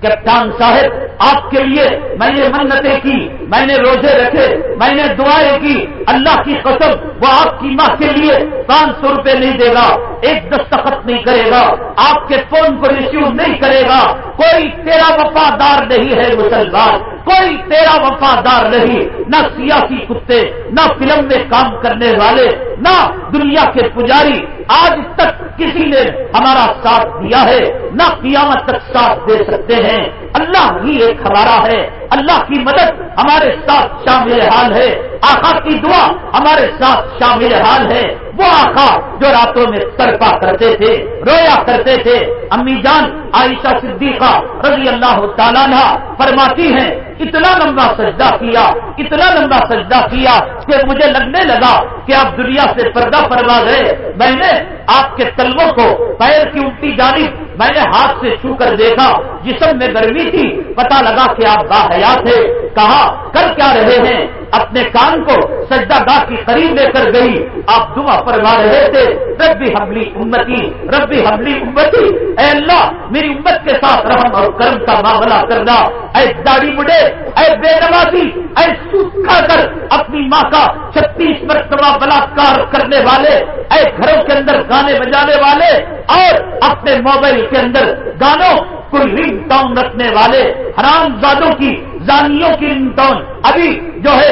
کپتان صاحب، آپ کے لیے میں نے منتیں کی، میں نے روزے رکھے، میں نے دعائیں کی۔ اللہ کی قسم، وہ آپ کی ماں کے لیے پانچ سو روپے نہیں دے گا، ایک دستخط نہیں کرے گا، آپ کے فون کو ریسیو نہیں کرے گا۔ کوئی تیرا وفادار نہیں ہے مسلمان، کوئی تیرا وفادار نہیں۔ نہ سیاسی کتے، نہ فلم میں کام کرنے والے، نہ دنیا کے پجاری آج تک کسی نے ہمارا ساتھ دیا ہے، نہ قیامت تک ساتھ دے سکتے ہیں۔ اللہ ہی ایک ہمارا ہے۔ اللہ کی مدد ہمارے ساتھ شامل حال ہے۔ آقا کی دعا ہمارے ساتھ شامل حال ہے۔ وہ آقا جو راتوں میں تڑپا کرتے تھے، رویا کرتے تھے۔ امی جان عائشہ صدیقہ رضی اللہ تعالیٰ فرماتی ہیں، اتنا لمبا سجدہ کیا، اتنا لمبا سجدہ کیا کہ مجھے لگنے لگا کہ آپ دنیا سے پردہ پروا گئے میں نے آپ کے تلو کو پیر کی الٹی جانی میں نے ہاتھ سے چھو کر دیکھا، جسم میں گرمی تھی، پتا لگا کہ آپ باحیا تھے کہا کر کیا رہے ہیں؟ اپنے کان کو سجدہ گاہ کی قریب لے کر گئی۔ آپ دعا فرما رہے تھے، ربی حملی امتی، ربی حملی امتی۔ اے اللہ، میری امت کے ساتھ رحم اور کرم کا معاملہ کرنا۔ اے داڑھی بڑھے اے بے نوازی، اے سوکھ کھا کر اپنی ماں کا چھتیس مرتبہ بلاکار کرنے والے، اے گھروں کے اندر گانے بجانے والے اور اپنے موبائل کے اندر گانوں کو رنگ ٹاؤن رکھنے والے حرام زادوں کی زانیوں کی رنگ ٹاؤن ابھی جو ہے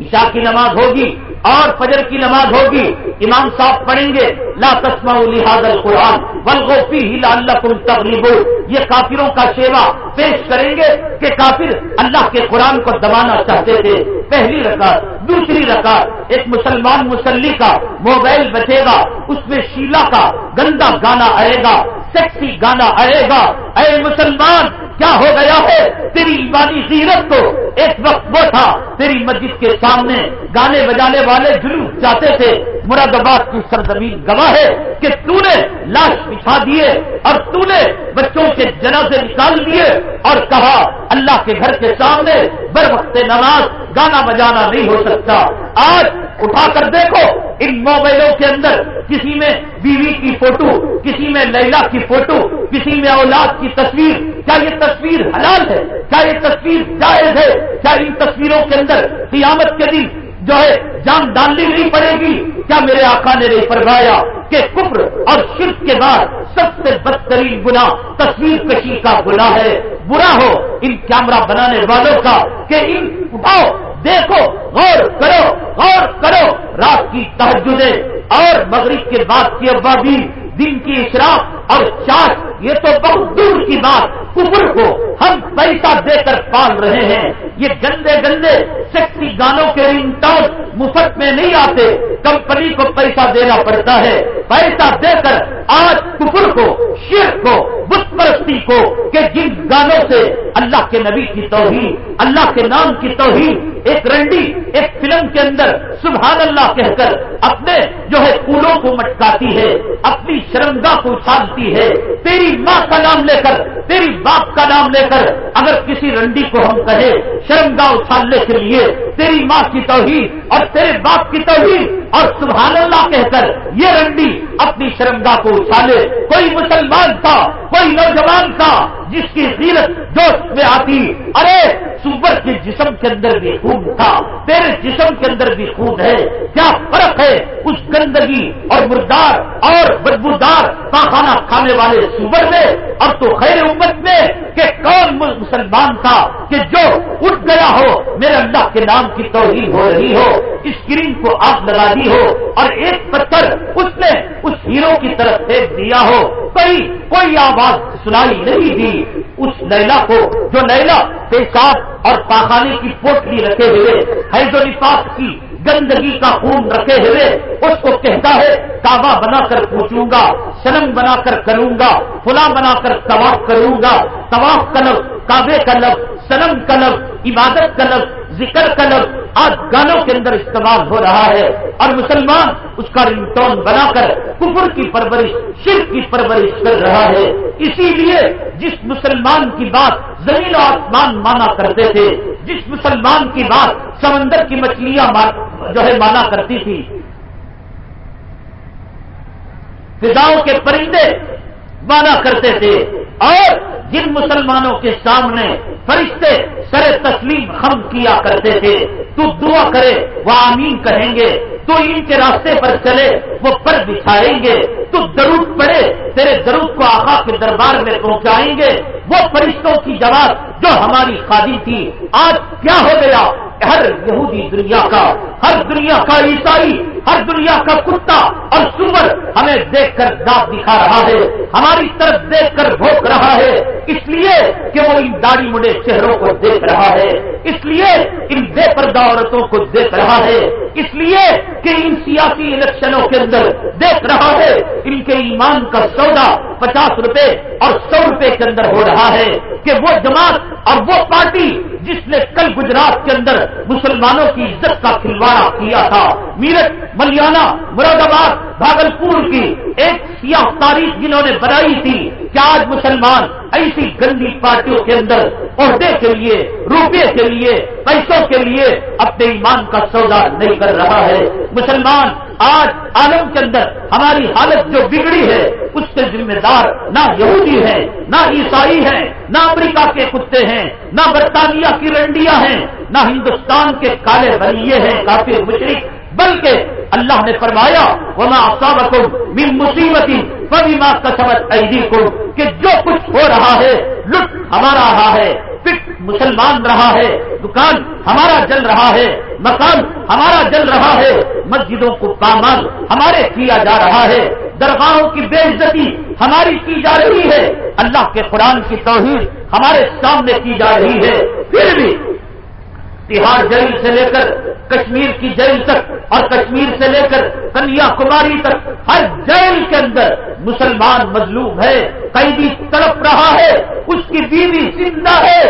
عشاء کی نماز ہوگی اور فجر کی نماز ہوگی، امام صاحب پڑھیں گے، لا تسما لحاظ القرآن بلغوفی ہی اللہ تغلیب یہ کافروں کا سیوا پیش کریں گے کہ کافر اللہ کے قرآن کو دبانا چاہتے تھے۔ پہلی رکعت، دوسری رکعت، ایک مسلمان مسلی کا موبائل بچے گا، اس میں شیلا کا گندا گانا آئے گا، سیکسی گانا آئے گا۔ اے مسلمان کیا ہو گیا ہے؟ تیری ایمانی سیرت کو ایک وقت وہ تھا، تیری مسجد کے سامنے گانے بجانے والے جلوس جاتے تھے۔ مراد آباد کی سرزمین گواہ ہے کہ تو نے لاش بچھا دیے اور تو نے بچوں کے جنازے نکال دیے اور کہا، اللہ کے گھر کے سامنے بر وقت نماز گانا بجانا نہیں ہو سکتا۔ آج اٹھا کر دیکھو، ان موبائلوں کے اندر کسی میں بیوی کی فوٹو، کسی میں لیلا کی فوٹو، کسی میں اولاد کی تصویر۔ کیا یہ تصویر تصویر حلال ہے کیا یہ تصویر جائز ہے کیا ان تصویروں کے اندر قیامت کے دن جو ہے جان ڈالنی نہیں پڑے گی۔ کیا میرے آقا نے نہیں فرمایا کہ کفر اور شرک کے بعد سب سے بدترین گنا تصویر کشی کا گنا ہے؟ برا ہو ان کیمرہ بنانے والوں کا کہ ان اٹھاؤ، دیکھو، غور کرو غور کرو۔ رات کی تحجدیں اور مغرب کے بعد کی ابادی دن کی اشراق اور چاٹ یہ تو بہت دور کی بات، کفر کو ہم پیسہ دے کر پال رہے ہیں۔ یہ گندے گندے سیکسی گانوں کے رنگ ٹاؤن مفت میں نہیں آتے، کمپنی کو پیسہ دینا پڑتا ہے۔ پیسہ دے کر آج کفر کو شیر کو بت پرستی کو کہ جن گانوں سے اللہ کے نبی کی توہین اللہ کے نام کی توہین ایک رنڈی، ایک فلم کے اندر سبحان اللہ کہہ کر اپنے جو ہے پولوں کو مٹکاتی ہے، اپنی شرمگاہ کو اچھالتی ہے۔ تیری ماں کا نام لے کر، تیری باپ کا نام لے کر اگر کسی رنڈی کو ہم کہیں شرمگاہ اچھالنے کے لیے، تیری ماں کی توحید اور تیرے باپ کی توحید اور سبحان اللہ کہہ کر یہ رنڈی اپنی شرمگاہ کو اچھالے۔ کوئی مسلمان تھا، کوئی نوجوان تھا جس کی سیرت جوش میں آتی۔ ارے، سور کے جسم کے اندر بھی خون تھا۔ تیرے جسم کے اندر بھی خون ہے۔ کیا فرق ہے اس گندگی اور مردار اور بدبودار پاخانہ کھانے والے سور میں اور تو خیر امت میں کہ کون مسلمان تھا کہ جو اٹھ گیا ہو، میرے اللہ کے نام کی توہین ہو رہی ہو اسکرین کو آگ لگا دی ہو اور ایک پتھر اس نے اس ہیرو کی طرف پھینک دیا ہو۔ کوئی کوئی آواز سنائی نہیں دی۔ اس لیلا کو، جو لیلا پیشاب اور پاخانے کی پوٹلی رکھے ہوئے حیض و نفاق کی گندگی کا خون رکھے ہوئے اس کو کہتا ہے، کعبہ بنا کر پوچھوں گا سنم بنا کر کروں گا، فلاں بنا کر طواف کروں گا، طواف کا لفظ، کعبے کا لفظ سنم کا لفظ، عبادت کا لفظ ذکر کا لفظ آج گانوں کے اندر استعمال ہو رہا ہے اور مسلمان اس کا ٹون بنا کر کفر کی پرورش، شرک کی پرورش کر رہا ہے۔ اسی لیے جس مسلمان کی بات زمین و آسمان مانا کرتے تھے، جس مسلمان کی بات سمندر کی مچھلیاں جو ہے مانا کرتی تھی، فضاؤں کے پرندے مانا کرتے تھے۔ اور جن مسلمانوں کے سامنے فرشتے سر تسلیم خم کیا کرتے تھے، تو دعا کرے، وہ آمین کہیں گے۔ تو ان کے راستے پر چلے، وہ پر بچھائیں گے۔ تو درود پڑے تیرے درود کو آقا کے دربار میں پہنچائیں گے۔ وہ فرشتوں کی جواب جو ہماری خادی تھی، آج کیا ہو گیا؟ ہر یہودی دنیا کا، ہر دنیا کا عیسائی، ہر دنیا کا کتا اور سور ہمیں دیکھ کر دانت دکھا رہا ہے، ہماری طرف دیکھ کر بھوک رہا ہے۔ اس لیے کہ وہ ان داڑھی مڑے چہروں کو دیکھ رہا ہے۔ اس لیے ان بے پردہ عورتوں کو دیکھ رہا ہے۔ اس لیے کہ ان سیاسی الیکشنوں کے اندر دیکھ رہا ہے۔ ان کے ایمان کا سودا پچاس روپے اور سو روپے کے اندر ہو رہا ہے کہ وہ جماعت اور وہ پارٹی جس نے کل گجرات کے اندر مسلمانوں کی عزت کا کھلواڑا کیا تھا۔ میرٹ ملیانہ، مراد آباد بھاگل پور کی ایک سیاح تاریخ جنہوں نے بنائی تھی۔ کیا آج مسلمان ایسی گندی پارٹیوں کے اندر عہدے کے لیے، روپے کے لیے، پیسوں کے لیے اپنے ایمان کا سودا نہیں کر رہا ہے۔ مسلمان، آج عالم کے اندر ہماری حالت جو بگڑی ہے، اس سے ذمہ دار نہ یہودی ہے نہ عیسائی ہے نہ امریکہ کے کتے ہیں، نہ برطانیہ کی رنڈیاں ہیں، نہ ہندوستان کے کالے بلیے ہیں کافی مشرق بلکہ اللہ نے فرمایا، وما من مصیبتی کبھی ماں کسمت ایدی کو کہ جو کچھ ہو رہا ہے لٹ ہمارا رہا ہے پٹ مسلمان رہا ہے، دکان ہمارا جل رہا ہے، مکان ہمارا جل رہا ہے، مسجدوں کو پامال ہمارے کیا جا رہا ہے، درگاہوں کی بے عزتی ہماری کی جا رہی ہے، اللہ کے قرآن کی توحید ہمارے سامنے کی جا رہی ہے، پھر بھی تہاڑ جیل سے لے کر کشمیر کی جیل تک اور کشمیر سے لے کر کنیا کماری تک، ہر جیل کے اندر مسلمان مظلوم ہے، قیدی تڑپ رہا ہے، اس کی بیوی زندہ ہے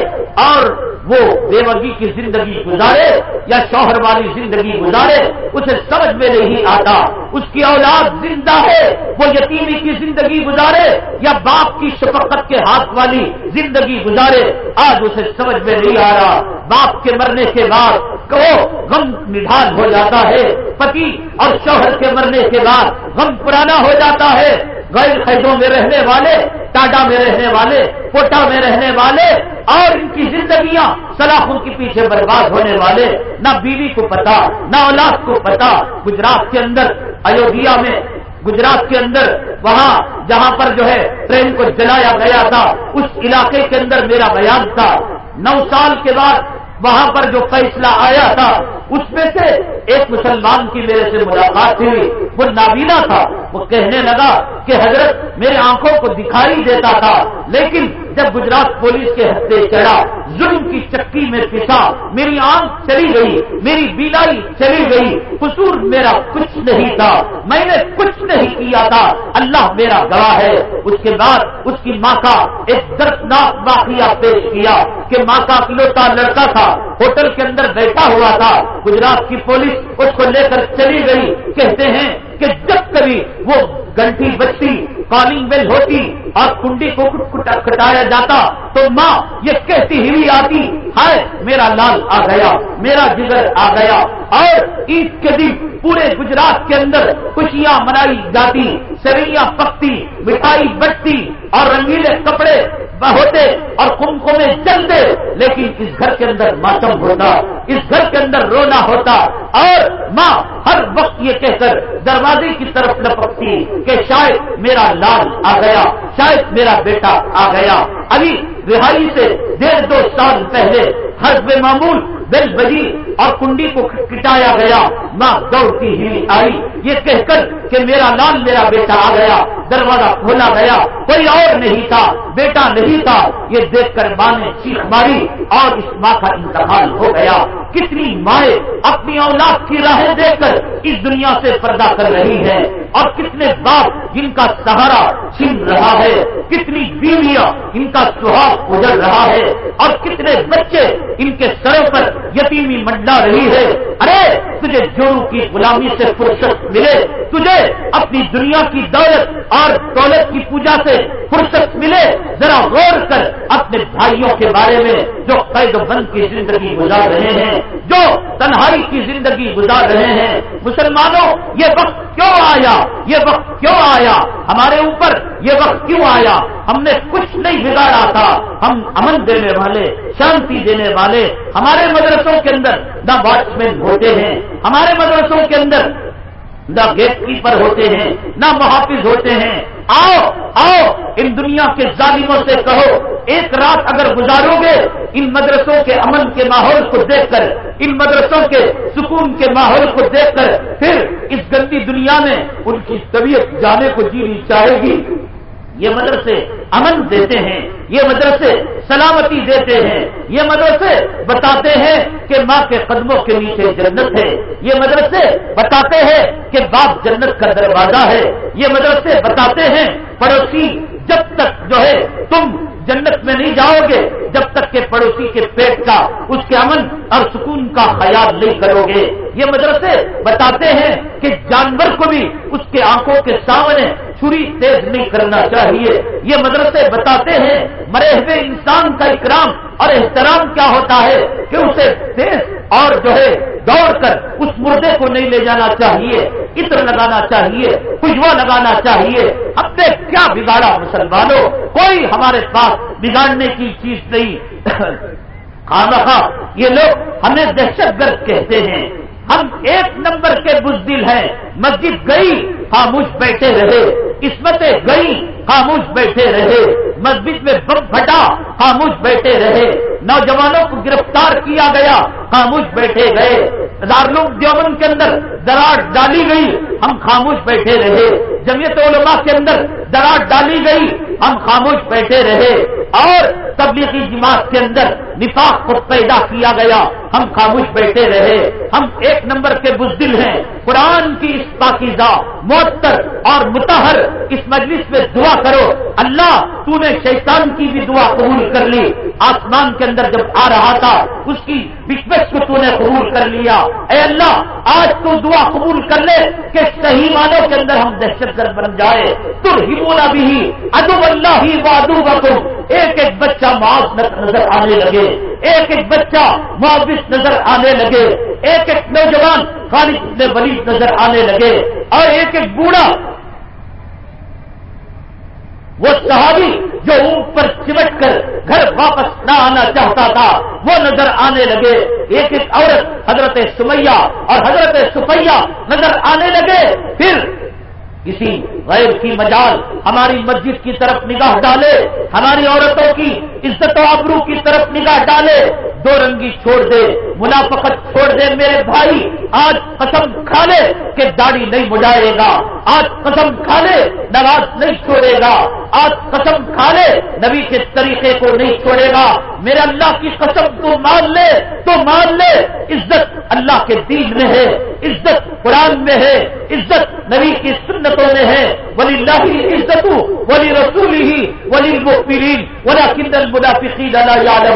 اور وہ بیوگی کی زندگی گزارے یا شوہر والی زندگی گزارے، اسے سمجھ میں نہیں آتا۔ اس کی اولاد زندہ ہے، وہ یتیمی کی زندگی گزارے یا باپ کی شفقت کے ہاتھ والی زندگی گزارے۔ آج اسے سمجھ میں نہیں آ رہا۔ باپ کے مرنے کے بعد کہو، غم نڈھال ہو جاتا ہے۔ پتی اور شوہر کے مرنے کے بعد غم پرانا ہو جاتا ہے۔ غیر قیدوں میں رہنے والے ٹاٹا میں رہنے والے، کوٹا میں رہنے والے اور ان کی زندگیاں سلاخوں کے پیچھے برباد ہونے والے، نہ بیوی کو پتا، نہ اولاد کو پتا، گجرات کے اندر، ایودھیا میں، گجرات کے اندر، وہاں جہاں پر جو ہے ٹرین کو جلایا گیا تھا، اس علاقے کے اندر میرا بیان تھا۔ نو سال کے بعد وہاں پر جو فیصلہ آیا تھا، اس میں سے ایک مسلمان کی میرے سے ملاقات ہوئی وہ نابینا تھا۔ وہ کہنے لگا کہ حضرت میرے آنکھوں کو دکھائی دیتا تھا، لیکن جب گجرات پولیس کے ہفتے چڑھا، ظلم کی چکی میں پسا میری آنکھ چلی گئی، میری بیلائی چلی گئی، قصور میرا کچھ نہیں تھا، میں نے کچھ نہیں کیا تھا، اللہ میرا گواہ ہے۔ اس کے بعد اس کی ماں کا ایک دردناک واقعہ پیش کیا کہ ماں کا اکلوتا لڑکا تھا، ہوٹل کے اندر بیٹھا ہوا تھا۔ گجرات کی پولیس اس کو لے کر چلی گئی، کہتے ہیں کہ جب کبھی وہ گنٹی بچتی کالنگ بیل ہوتی اور کنڈی کو کٹایا جاتا، تو ماں یہ کہتی ہوئی آتی ہے میرا لال آ گیا، میرا جگر آ گیا۔ اور عید کے دن پورے گجرات کے اندر خوشیاں منائی جاتی سریاں پکتی مٹھائی بٹتی اور رنگیلے کپڑے ہوتے اور کمکو میں جلتے، لیکن اس گھر کے اندر ماتم ہوتا، اس گھر کے اندر رونا ہوتا۔ اور ماں ہر وقت یہ کہہ کر دروازے کی طرف لپکتی کہ شاید میرا لال آ گیا، شاید میرا بیٹا آ گیا۔ ابھی رہائی سے ڈیڑھ دو سال پہلے حسب معمول بل بجی اور کنڈی کو کٹایا گیا۔ ماں دوڑتی ہوئی آئی۔ یہ کہہ کر کہ میرا لال میرا بیٹا آ گیا۔ دروازہ کھولا گیا۔ کوئی اور نہیں تھا، بیٹا نہیں تھا۔ یہ دیکھ کر ماں نے چیخ ماری اور اس ماں کا انتقال ہو گیا۔ کتنی مائیں اپنی اولاد کی راہیں دیکھ کر اس دنیا سے پردہ کر رہی ہے اور کتنے باپ جن کا سہارا چھن رہا ہے۔ کتنی بیویاں ان کا سہاگ اجڑ رہا ہے۔ اور کتنے بچے ان کے سروں پر یتیمی منڈا رہی ہے۔ ارے، تجھے جورو کی غلامی سے فرصت ملے۔ تجھے اپنی دنیا کی دولت اور دولت کی پوجا سے فرصت ملے۔ ذرا غور کر اپنے بھائیوں کے بارے میں جو قید و بند کی زندگی گزار رہے ہیں، جو تنہائی کی زندگی گزار رہے ہیں۔ مسلمانوں، یہ وقت کیوں آیا؟ یہ وقت کیوں آیا؟ ہمارے اوپر یہ وقت کیوں آیا؟ ہم نے کچھ نہیں بگاڑا تھا۔ ہم امن دینے والے، شانتی دینے والے ہمارے مدرسوں کے اندر نہ واچ مین ہوتے ہیں، ہمارے مدرسوں کے اندر نہ گیٹ کیپر ہوتے ہیں، نہ محافظ ہوتے ہیں۔ آؤ آؤ، ان دنیا کے ظالموں سے کہو، ایک رات اگر گزارو گے، ان مدرسوں کے امن کے ماحول کو دیکھ کر، ان مدرسوں کے سکون کے ماحول کو دیکھ کر، پھر اس گندی دنیا میں ان کی طبیعت جانے کو جینے چاہے گی۔ یہ مدرسے امن دیتے ہیں، یہ مدرسے سلامتی دیتے ہیں، یہ مدرسے بتاتے ہیں کہ ماں کے قدموں کے نیچے جنت ہے، یہ مدرسے بتاتے ہیں کہ باپ جنت کا دروازہ ہے، یہ مدرسے بتاتے ہیں، پڑوسی جب تک جو ہے تم جنت میں نہیں جاؤ گے جب تک کہ پڑوسی کے پیٹ کا، اس کے امن اور سکون کا خیال نہیں کرو گے۔ یہ مدرسے بتاتے ہیں کہ جانور کو بھی اس کے آنکھوں کے سامنے چھری تیز نہیں کرنا چاہیے۔ یہ مدرسے بتاتے ہیں مرے ہوئے انسان کا اکرام اور احترام کیا ہوتا ہے کہ اسے تیز اور جو ہے دوڑ کر اس مردے کو نہیں لے جانا چاہیے، عطر لگانا چاہیے، خوشبو لگانا چاہیے۔ اب نے کیا بگاڑا مسلمانوں، کوئی ہمارے پاس بگاڑنے کی چیز نہیں۔ خواہ یہ لوگ ہمیں دہشت گرد کہتے ہیں۔ ہم ایک نمبر کے بزدل ہیں۔ مسجد گئی۔ خاموش بیٹھے رہے، قسمتیں گئی خاموش بیٹھے رہے، مسجد میں بم پھٹا، خاموش بیٹھے رہے، نوجوانوں کو گرفتار کیا گیا، خاموش بیٹھے گئے دارالعلوم دیوبند کے اندر دراڑ ڈالی گئی، ہم خاموش بیٹھے رہے، جمعیت علماء کے اندر دراڑ ڈالی گئی، ہم خاموش بیٹھے رہے، اور تبلیغی جماعت کے اندر نفاق کو پیدا کیا گیا، ہم خاموش بیٹھے رہے، ہم ایک نمبر کے بزدل ہیں، قرآن کی اس پاکیزہ معطر اور متحر اس مجلس میں دعا کرو۔ اللہ، تو نے شیطان کی بھی دعا قبول کر لی۔ آسمان کے اندر جب آ رہا تھا، اس کی بکبش کو تو نے قبول کر لیا۔ اے اللہ، آج تو دعا قبول کر لے کہ صحیح مانوں کے اندر ہم دہشت گرد بن جائے تو ہی بولا بھی ادو اللہ ہی وادو بکم ایک ایک بچہ معاف نظر آنے لگے۔ ایک ایک بچہ معاوث نظر آنے لگے۔ ایک ایک نوجوان خالد ولی نظر آنے لگے۔ اور ایک ایک بوڑھا وہ صحابی جو اوپر چمٹ کر گھر واپس نہ آنا چاہتا تھا، وہ نظر آنے لگے۔ ایک ایک عورت حضرت سمیا اور حضرت سفیا نظر آنے لگے۔ پھر کسی غیر کی مجال ہماری مسجد کی طرف نگاہ ڈالے، ہماری عورتوں کی عزت و ابرو کی طرف نگاہ ڈالے۔ دو رنگی چھوڑ دے۔ منافقت چھوڑ دے میرے بھائی، آج قسم کھا لے کہ داڑھی نہیں مجائے گا۔ آج قسم کھا لے، نماز نہیں چھوڑے گا۔ آج قسم کھا لے، نبی کے طریقے کو نہیں چھوڑے گا۔ میرے اللہ کی قسم تو مان لے، تو مان لے۔ عزت اللہ کے دین میں ہے، عزت قرآن میں ہے، عزت نبی کی سنتوں میں ہے۔ ولی اللہ عزت ولی رسول ہی ولی مفرین ولا کندل منافقین اللہ یاد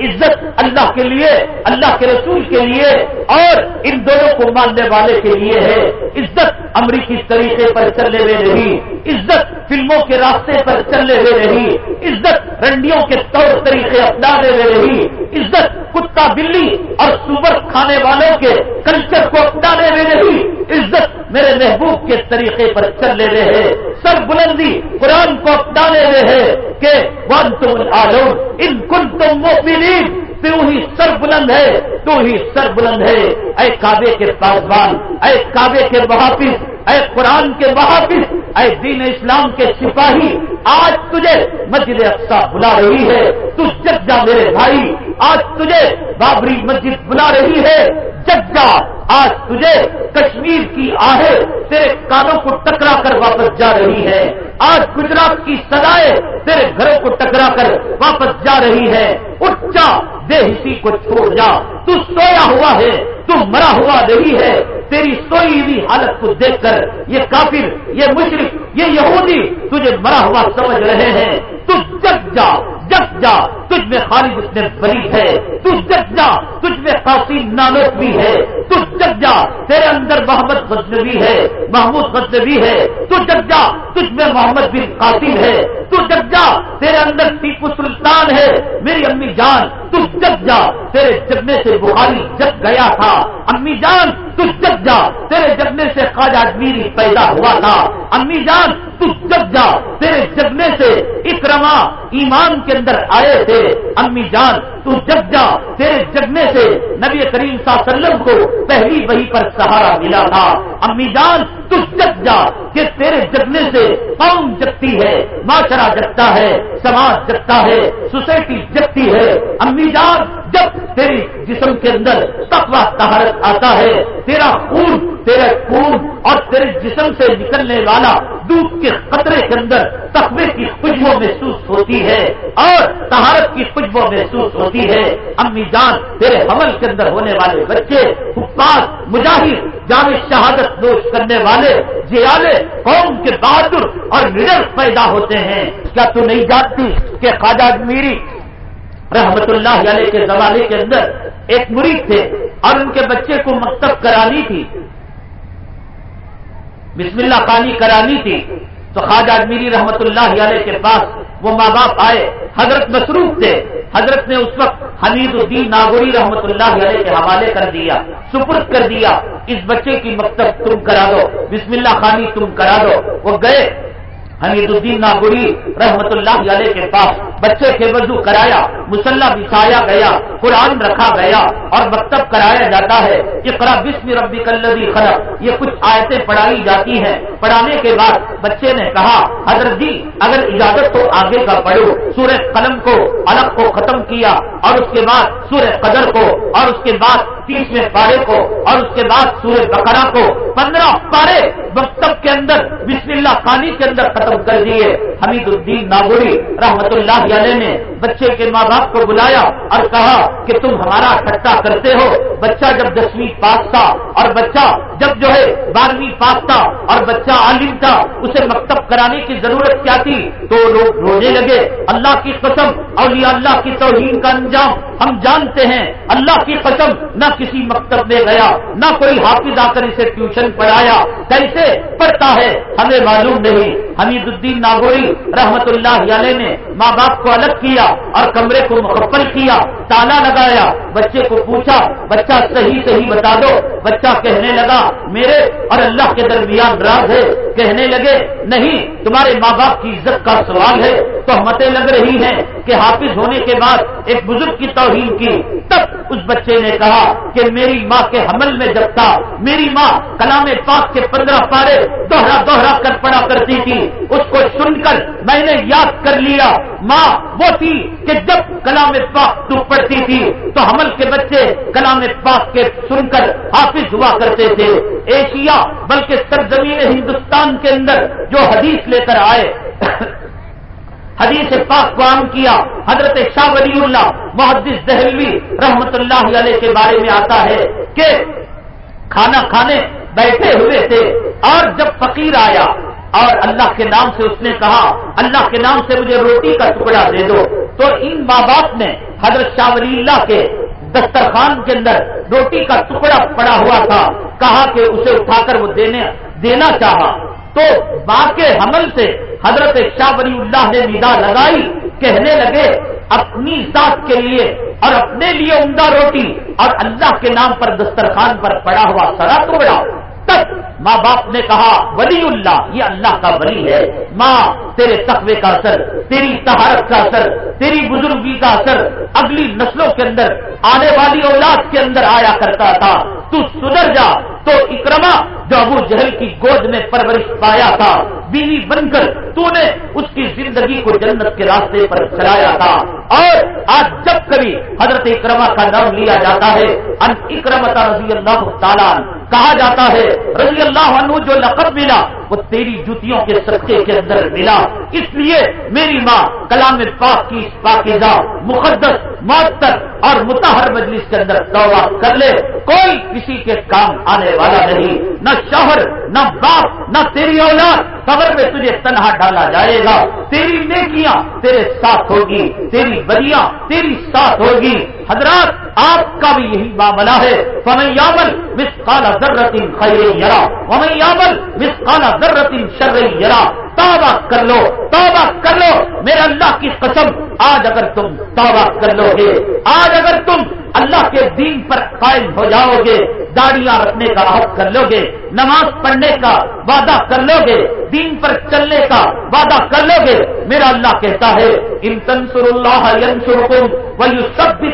عزت اللہ کے لیے، اللہ کے رسول کے لیے اور ان دونوں کو ماننے والے کے لیے ہے۔ عزت امریکی طریقے پر چلنے میں نہیں۔ عزت فلموں کے راستے پر چلنے میں نہیں۔ عزت رنڈیوں کے طور طریقے اپنانے میں نہیں۔ عزت کتا بلی اور سور کھانے والوں کے کلچر کو اپنانے میں نہیں۔ عزت میرے محبوب کے طریقے پر چلنے میں ہے۔ سر بلندی قرآن کو اپنانے میں ہے کہ ون تم آلوم ان کن تم تو ہی سر بلند ہے۔ تو ہی سر بلند ہے۔ اے کعبے کے پاسبان اے کعبے کے محافظ، اے قرآن کے محافظ، اے دین اسلام کے سپاہی، آج تجھے مسجد افسا بلا رہی ہے۔ تو جگ جا میرے بھائی آج تجھے بابری مسجد بلا رہی ہے۔ جگ جا، آج تجھے کشمیر کی آہے تیرے کانوں کو ٹکرا کر واپس جا رہی ہے۔ آج گجرات کی سدائے تیرے گھروں کو ٹکرا کر واپس جا رہی ہے۔ اچا بے حسی کو چھوڑ جا۔ تو سویا ہوا ہے، تو مرا ہوا نہیں ہے۔ تیری سوئی ہوئی حالت کو دیکھ کر یہ کافر، یہ مشرق یہ یہودی تجھے مرا ہوا سمجھ رہے ہیں۔ تو جگ جا جگ جا، تجھ میں خالد اتنے بری ہے۔ تجھ جگ جا تجھ میں قاسم نانوت بھی ہے۔ تجھ جگ جا تیرے اندر محمد غزنوی ہے۔ محمود غزنوی ہے۔ تو جگ جا تجھ میں محمد بن قاسم ہے۔ تو جگ جا تیرے اندر ٹیپو سلطان ہے۔ میری امی جان، تجھ جگ جا تیرے جگنے سے بخاری جگ گیا تھا۔ امی جان تو جگ جا، تیرے جگنے سے خواجہ اجمیری پیدا ہوا تھا۔ امی جان تو جگ جا، تیرے جگنے سے اکرما ایمان کے اندر آئے تھے۔ امی جان تو جگ جا، تیرے جگنے سے نبی کریم صلی اللہ علیہ وسلم کو پہلی وہی پر سہارا ملا تھا۔ امی جان تو جگ جا، کہ تیرے جگنے سے قوم جگتی ہے، معاشرہ جگتا ہے، سماج جگتا ہے، سوسائٹی جگتی ہے۔ امی جان، جب تیری جسم کے اندر تقوا تہارت آتا ہے۔ تیرا خون تیرے خون اور تیرے جسم سے نکلنے والا دودھ کے قطرے کے اندر تقوی کی خوشبو محسوس ہوتی ہے اور تہارت کی خوشبو محسوس ہوتی ہے۔ امی جان، تیرے حمل کے اندر ہونے والے بچے، حفاظ، مجاہد جامع شہادت نوش کرنے والے جیالے قوم کے بہادر اور نڈر پیدا ہوتے ہیں۔ کیا تو نہیں جانتی کہ خواجہ میری رحمت اللہ علیہ کے زمانے کے اندر ایک مرید تھے اور ان کے بچے کو مکتب کرانی تھی۔ بسم اللہ پانی کرانی تھی۔ تو خواجہ میری رحمت اللہ علیہ کے پاس وہ ماں باپ آئے۔ حضرت مصروف تھے۔ حضرت نے اس وقت حمید الدین ناگوری رحمت اللہ علیہ کے حوالے کر دیا، سپرد کر دیا۔ اس بچے کی مکتب تم کرا دو، بسم اللہ خانی تم کرا دو۔ وہ گئے۔ حمید الدین ناگوری رحمت اللہ علیہ کے پاس بچے کے وضو کرایا، مسلح بچھایا گیا، قرآن رکھا گیا اور مکتب کرایا جاتا ہے۔ اقرا بسم ربی کلدی خلق۔ یہ کچھ آیتیں پڑھائی جاتی ہیں۔ پڑھانے کے بعد بچے نے کہا، حضرت جی اگر اجازت تو آگے کا پڑھو۔ سورہ قلم کو الگ کو ختم کیا اور اس کے بعد سورہ قدر کو اور اس کے بعد تیسویں پارے کو اور اس کے بعد سورہ بکرا کو پندرہ پارے مکتب کے اندر بسم اللہ خانی کے اندر ختم کر دیے۔ حمید الدین ناگوری رحمت اللہ علیہ نے بچے کے ماں باپ کو بلایا اور کہا کہ تم ہمارا ٹھٹا کرتے ہو۔ بچہ جب دسویں پاس تھا اور بچہ جب جو ہے بارہویں پاس تھا اور بچہ عالم تھا، اسے مکتب کرانے کی ضرورت کیا تھی؟ تو لوگ رونے لگے۔ اللہ کی قسم اور اللہ کی توہین کا انجام ہم جانتے ہیں۔ اللہ کی قسم، نہ کسی مکتب میں گیا، نہ کوئی حافظ آ کر اسے ٹیوشن پڑھایا۔ کیسے پڑھتا ہے۔ ہمیں معلوم نہیں۔ حمید الدین ناگوری رحمت اللہ علیہ نے ماں باپ کو الگ کیا اور کمرے کو مکمل کیا، تالا لگایا، بچے کو پوچھا، بچہ صحیح صحیح بتا دو۔ بچہ کہنے لگا، میرے اور اللہ کے درمیان راز ہے۔ کہنے لگے، نہیں، تمہارے ماں باپ کی عزت کا سوال ہے۔ تو ہمتیں لگ رہی ہیں کہ حافظ ہونے کے بعد ایک بزرگ کی توہین کی۔ تب اس بچے نے کہا کہ میری ماں کے حمل میں جب تھا، میری ماں کلام پاک کے پندرہ پارے دوہرا دوہرا کر پڑا کرتی تھی۔ اس کو سن کر میں نے یاد کر لیا۔ ماں وہ تھی کہ جب کلام پاک تو پڑھتی تھی، تو حمل کے بچے کلام پاک کے سن کر حافظ ہوا کرتے تھے۔ ایشیا، بلکہ سرزمین ہندوستان کے اندر جو حدیث لے کر آئے حدیث پاک کو عام کیا، حضرت شاہ ولی اللہ محدث دہلوی رحمت اللہ علیہ کے بارے میں آتا ہے کہ کھانا کھانے بیٹھے ہوئے تھے اور جب فقیر آیا اور اللہ کے نام سے اس نے کہا، اللہ کے نام سے مجھے روٹی کا ٹکڑا دے دو۔ تو ان ماں باپ نے حضرت شاہ ولی اللہ کے دسترخوان کے اندر روٹی کا ٹکڑا پڑا ہوا تھا۔ کہا کہ اسے اٹھا کر وہ دینے، دینا چاہا۔ تو ماں حمل سے حضرت شاہ ولی اللہ نے ندا لگائی، کہنے لگے، اپنی ذات کے لیے اور اپنے لیے عمدہ روٹی اور اللہ کے نام پر دسترخوان پر پڑا ہوا سرا توڑا۔ تک ماں باپ نے کہا، ولی اللہ. یہ اللہ کا ولی ہے۔ ماں، تیرے تقوی کا اثر، تیری تہارت کا اثر، تیری بزرگی کا اثر اگلی نسلوں کے اندر، آنے والی اولاد کے اندر آیا کرتا تھا۔ تو سدھر جا۔ تو اکرما جو ابو جہل کی گود میں پرورش پایا تھا۔ بیوی بن کر تو نے اس کی زندگی کو جنت کے راستے پر چلایا تھا۔ اور آج جب کبھی حضرت اکرما کا نام لیا جاتا ہے، ان اکرمتا رضی اللہ تعالیٰ کہا جاتا ہے، رضی اللہ عنہ جو لقب ملا، وہ تیری جوتیوں کے سچے کے اندر ملا۔ اس لیے میری ماں کلام پاک کی پاکیزہ، مقدس، معطر اور متحر مجلس کے اندر توبہ کر لے۔ کوئی کسی کے کام آنے والا نہیں۔ نہ شوہر، نہ باپ، نہ تیری اولاد قبر میں تجھے تنہا ڈالا جائے گا۔ تیری نیکیاں تیرے ساتھ ہوگی، تیری بلیاں تیری ساتھ ہوگی۔ حضرات، آپ کا بھی یہی معاملہ ہے۔ یامل مس کالا ضرورت خیر یرا ومن یامل مس کالا شر یرا توبہ کر لو، توبہ کر لو۔ میرے اللہ کی قسم، آج اگر تم توبہ کر لو گے، آج اگر تم اللہ کے دین پر قائم ہو جاؤ گے، داڑیاں رکھنے کا عہد کر لو گے، نماز پڑھنے کا وعدہ کر لو گے، دین پر چلنے کا وعدہ کر لو گے، میرا اللہ کہتا ہے، ان تنسر اللہ وہی سب بھی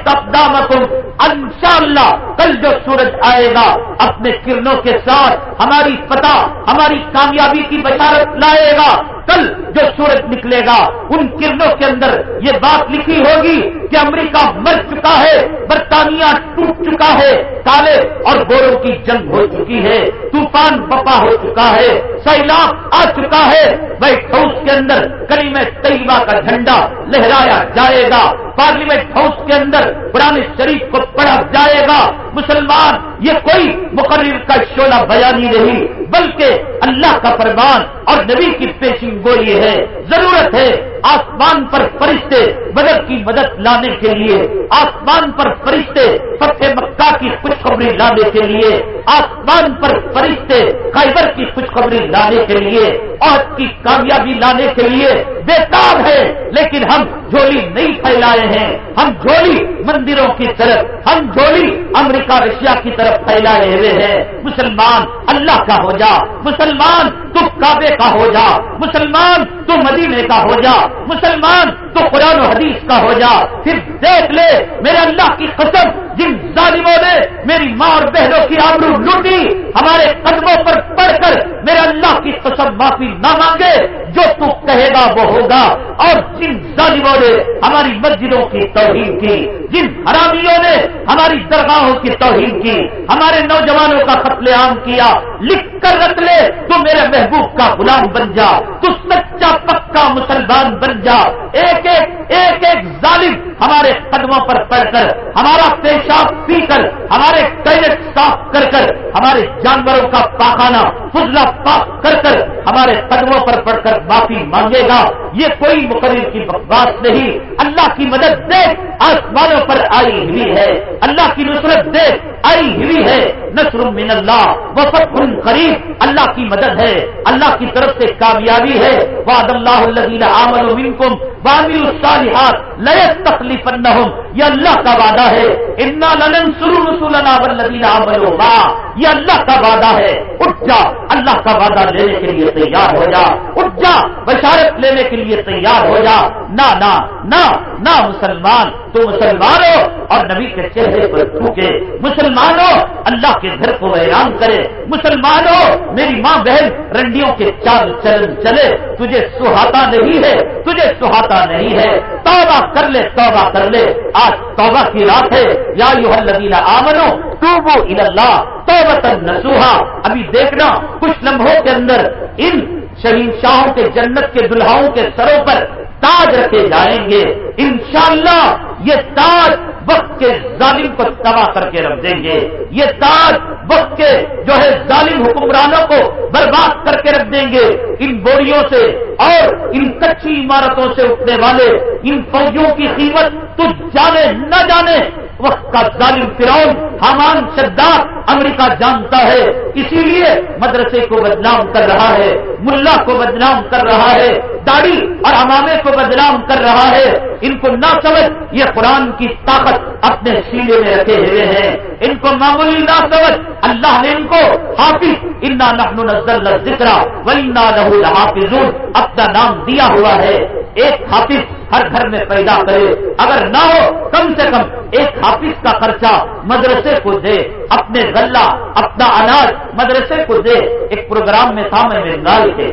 ان شاء اللہ کل جو سورج آئے گا، اپنے کرنوں کے ساتھ ہماری پتہ ہماری کامیابی کی بشارت لائے گا۔ کل جو سورج نکلے گا، ان کرنوں کے اندر یہ بات لکھی ہوگی کہ امریکہ مر چکا ہے، برطانیہ ٹوٹ چکا ہے، کالے اور گوروں کی جنگ ہو چکی ہے، طوفان بپا ہو چکا ہے، سیلاب آ چکا ہے۔ وائٹ ہاؤس کے اندر کلی میں طیبہ کا جھنڈا لہرایا جائے گا۔ پارلیمنٹ ہاؤس کے اندر قرآن شریف کو پڑھا جائے گا۔ مسلمان، یہ کوئی مقرر کا شولہ بیانی نہیں۔ بلکہ اللہ کا فرمان اور نبی کی پیشن گوئی ہے۔ ضرورت ہے آسمان پر فرشتے بدر کی مدد لانے کے لیے۔ آسمان پر فرشتے فتح مکہ کی خوشخبری لانے کے لیے۔ آسمان پر فرشتے خیبر کی خوشخبری لانے کے لیے۔ اور کی کامیابی لانے کے لیے۔ بےتاب ہے، لیکن ہم جھولی نہیں پھیلائے ہیں۔ ہم جھولی مندروں کی طرف، ہم جھولی امریکہ، رشیا کی طرف پھیلائے ہوئے ہیں۔ مسلمان اللہ کا ہو جا، مسلمان تو کعبے کا ہو جا، مسلمان تو مدینے کا ہو جا، مسلمان تو قرآن و حدیث کا ہو جا۔ پھر دیکھ لے، میرے اللہ کی قسم، جن ظالموں نے میری ماں اور بہنوں کی آبرو لوٹی، ہمارے قدموں پر پڑھ کر میرے اللہ کی قسم معافی نہ مانگے، جو تو کہے گا وہ ہوگا۔ اور جن ظالموں نے ہماری مسجدوں کی توہین کی جن حرامیوں نے ہماری درگاہوں کی توہین کی، ہمارے نوجوانوں کا قتل عام کیا، لکھ کر رکھ لے، تو میرے محبوب کا غلام بن جا، تو سچا پکا مسلمان بن جا۔ ایک ایک ایک ایک ظالم ہمارے قدموں پر پڑھ کر، ہمارا پیشاب پی کر، ہمارے ٹوائلٹ صاف کر کر، ہمارے جانوروں کا پاخانہ، فضلہ پاک کر کر ہمارے قدموں پر پڑھ کر معافی مانگے گا۔ یہ کوئی مقرر کی بکواس نہیں۔ اللہ کی مدد دیکھ آسمانوں پر آئی ہوئی ہے۔ اللہ کی نصرت دیکھ آئی ہوئی ہے۔ نصر من اللہ وفق قریب۔ اللہ کی مدد ہے۔ اللہ کی طرف سے کامیابی ہے۔ وعد اللہ الذین آمنوا منکم وعملوا الصالحات لا يستخلفنهم یہ اللہ کا وعدہ ہے۔ انا لننصر رسولنا والذین آمنوا یہ اللہ کا وعدہ ہے۔ اٹھ جا۔ اللہ کا وعدہ لینے کے لیے تیار ہو جا۔ اٹھ جا۔ بشارت لینے کے لیے تیار ہو جا۔ نہ نہ نہ مسلمان۔ تو مسلمان ہو اور نبی کے چہرے پر تھوکے مسلمان ہو اللہ کے گھر کو ویران کرے۔ مسلمان ہو میری ماں بہن رنڈیوں کے چال چلن چلے۔ تجھے سہاتا نہیں ہے، تجھے سہاتا نہیں ہے۔ توبہ کر لے، توبہ کر لے۔ آج توبہ کی رات ہے۔ یا یو الدینہ آمنو تو وہ اللہ توبہ نسوہا ابھی دیکھنا، کچھ لمحوں کے اندر ان شہین شاہوں کے جنت کے دلہاؤں کے سروں پر تاج رکھے جائیں گے۔ انشاءاللہ یہ تاج وقت کے ظالم کو تباہ کر کے رکھ دیں گے۔ یہ تاج وقت کے جو ہے ظالم حکمرانوں کو برباد کر کے رکھ دیں گے۔ ان بوریوں سے اور ان کچی عمارتوں سے اٹھنے والے، ان فوجوں کی قیمت تو جانے نہ جانے وقت کا ظالم فرعون، حامان شدار امریکہ جانتا ہے، اسی لیے مدرسے کو بدنام کر رہا ہے، ملا کو بدنام کر رہا ہے، داڑھی اور امامے کو بدنام کر رہا ہے۔ ان کو نہ سمجھ یہ قرآن کی طاقت اپنے سینے میں رکھے ہوئے ہیں۔ ان کو معمولی نہ سمجھ اللہ نے ان کو، حافظ، انا نحن نزل ذکر ونا لہو حافظ اپنا نام دیا ہوا ہے۔ ایک حافظ ہر گھر میں پیدا کرے۔ اگر نہ ہو، کم سے کم ایک حافظ کا خرچہ مدرسے کو دے۔ اپنے غلہ، اپنا اناج مدرسے کو دے۔ ایک پروگرام میں تھا میں بنگال کے۔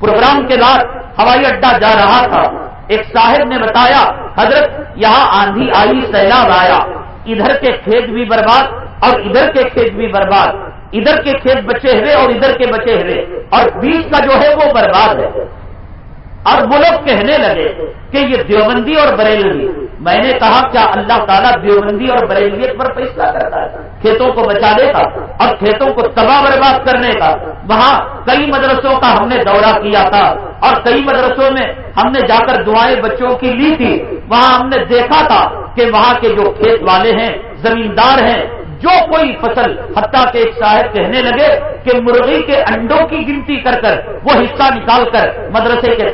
پروگرام کے بعد ہوائی اڈا جا رہا تھا۔ ایک صاحب نے بتایا، حضرت، یہاں آندھی آئی، سیلاب آیا۔ ادھر کے کھیت بھی برباد اور ادھر کے کھیت بھی برباد۔ ادھر کے کھیت بچے ہوئے اور ادھر کے بچے ہوئے۔ اور بیچ کا جو ہے وہ برباد ہے۔ اور وہ لوگ کہنے لگے کہ یہ دیوبندی اور بریلوی، میں نے کہا کیا اللہ تعالیٰ دیوبندی اور بریلویت پر فیصلہ کرتا ہے؟ کھیتوں کو بچانے کا اور کھیتوں کو تباہ برباد کرنے کا۔ وہاں کئی مدرسوں کا ہم نے دورہ کیا تھا اور کئی مدرسوں میں ہم نے جا کر دعائیں بچوں کی لی تھی۔ وہاں ہم نے دیکھا تھا کہ وہاں کے جو کھیت والے ہیں، زمیندار ہیں جو کوئی فصل حتیٰ کے ایک صاحب کہنے لگے کہ مرغی کے انڈوں کی گنتی کر کر وہ حصہ نکال کر مدرسے کے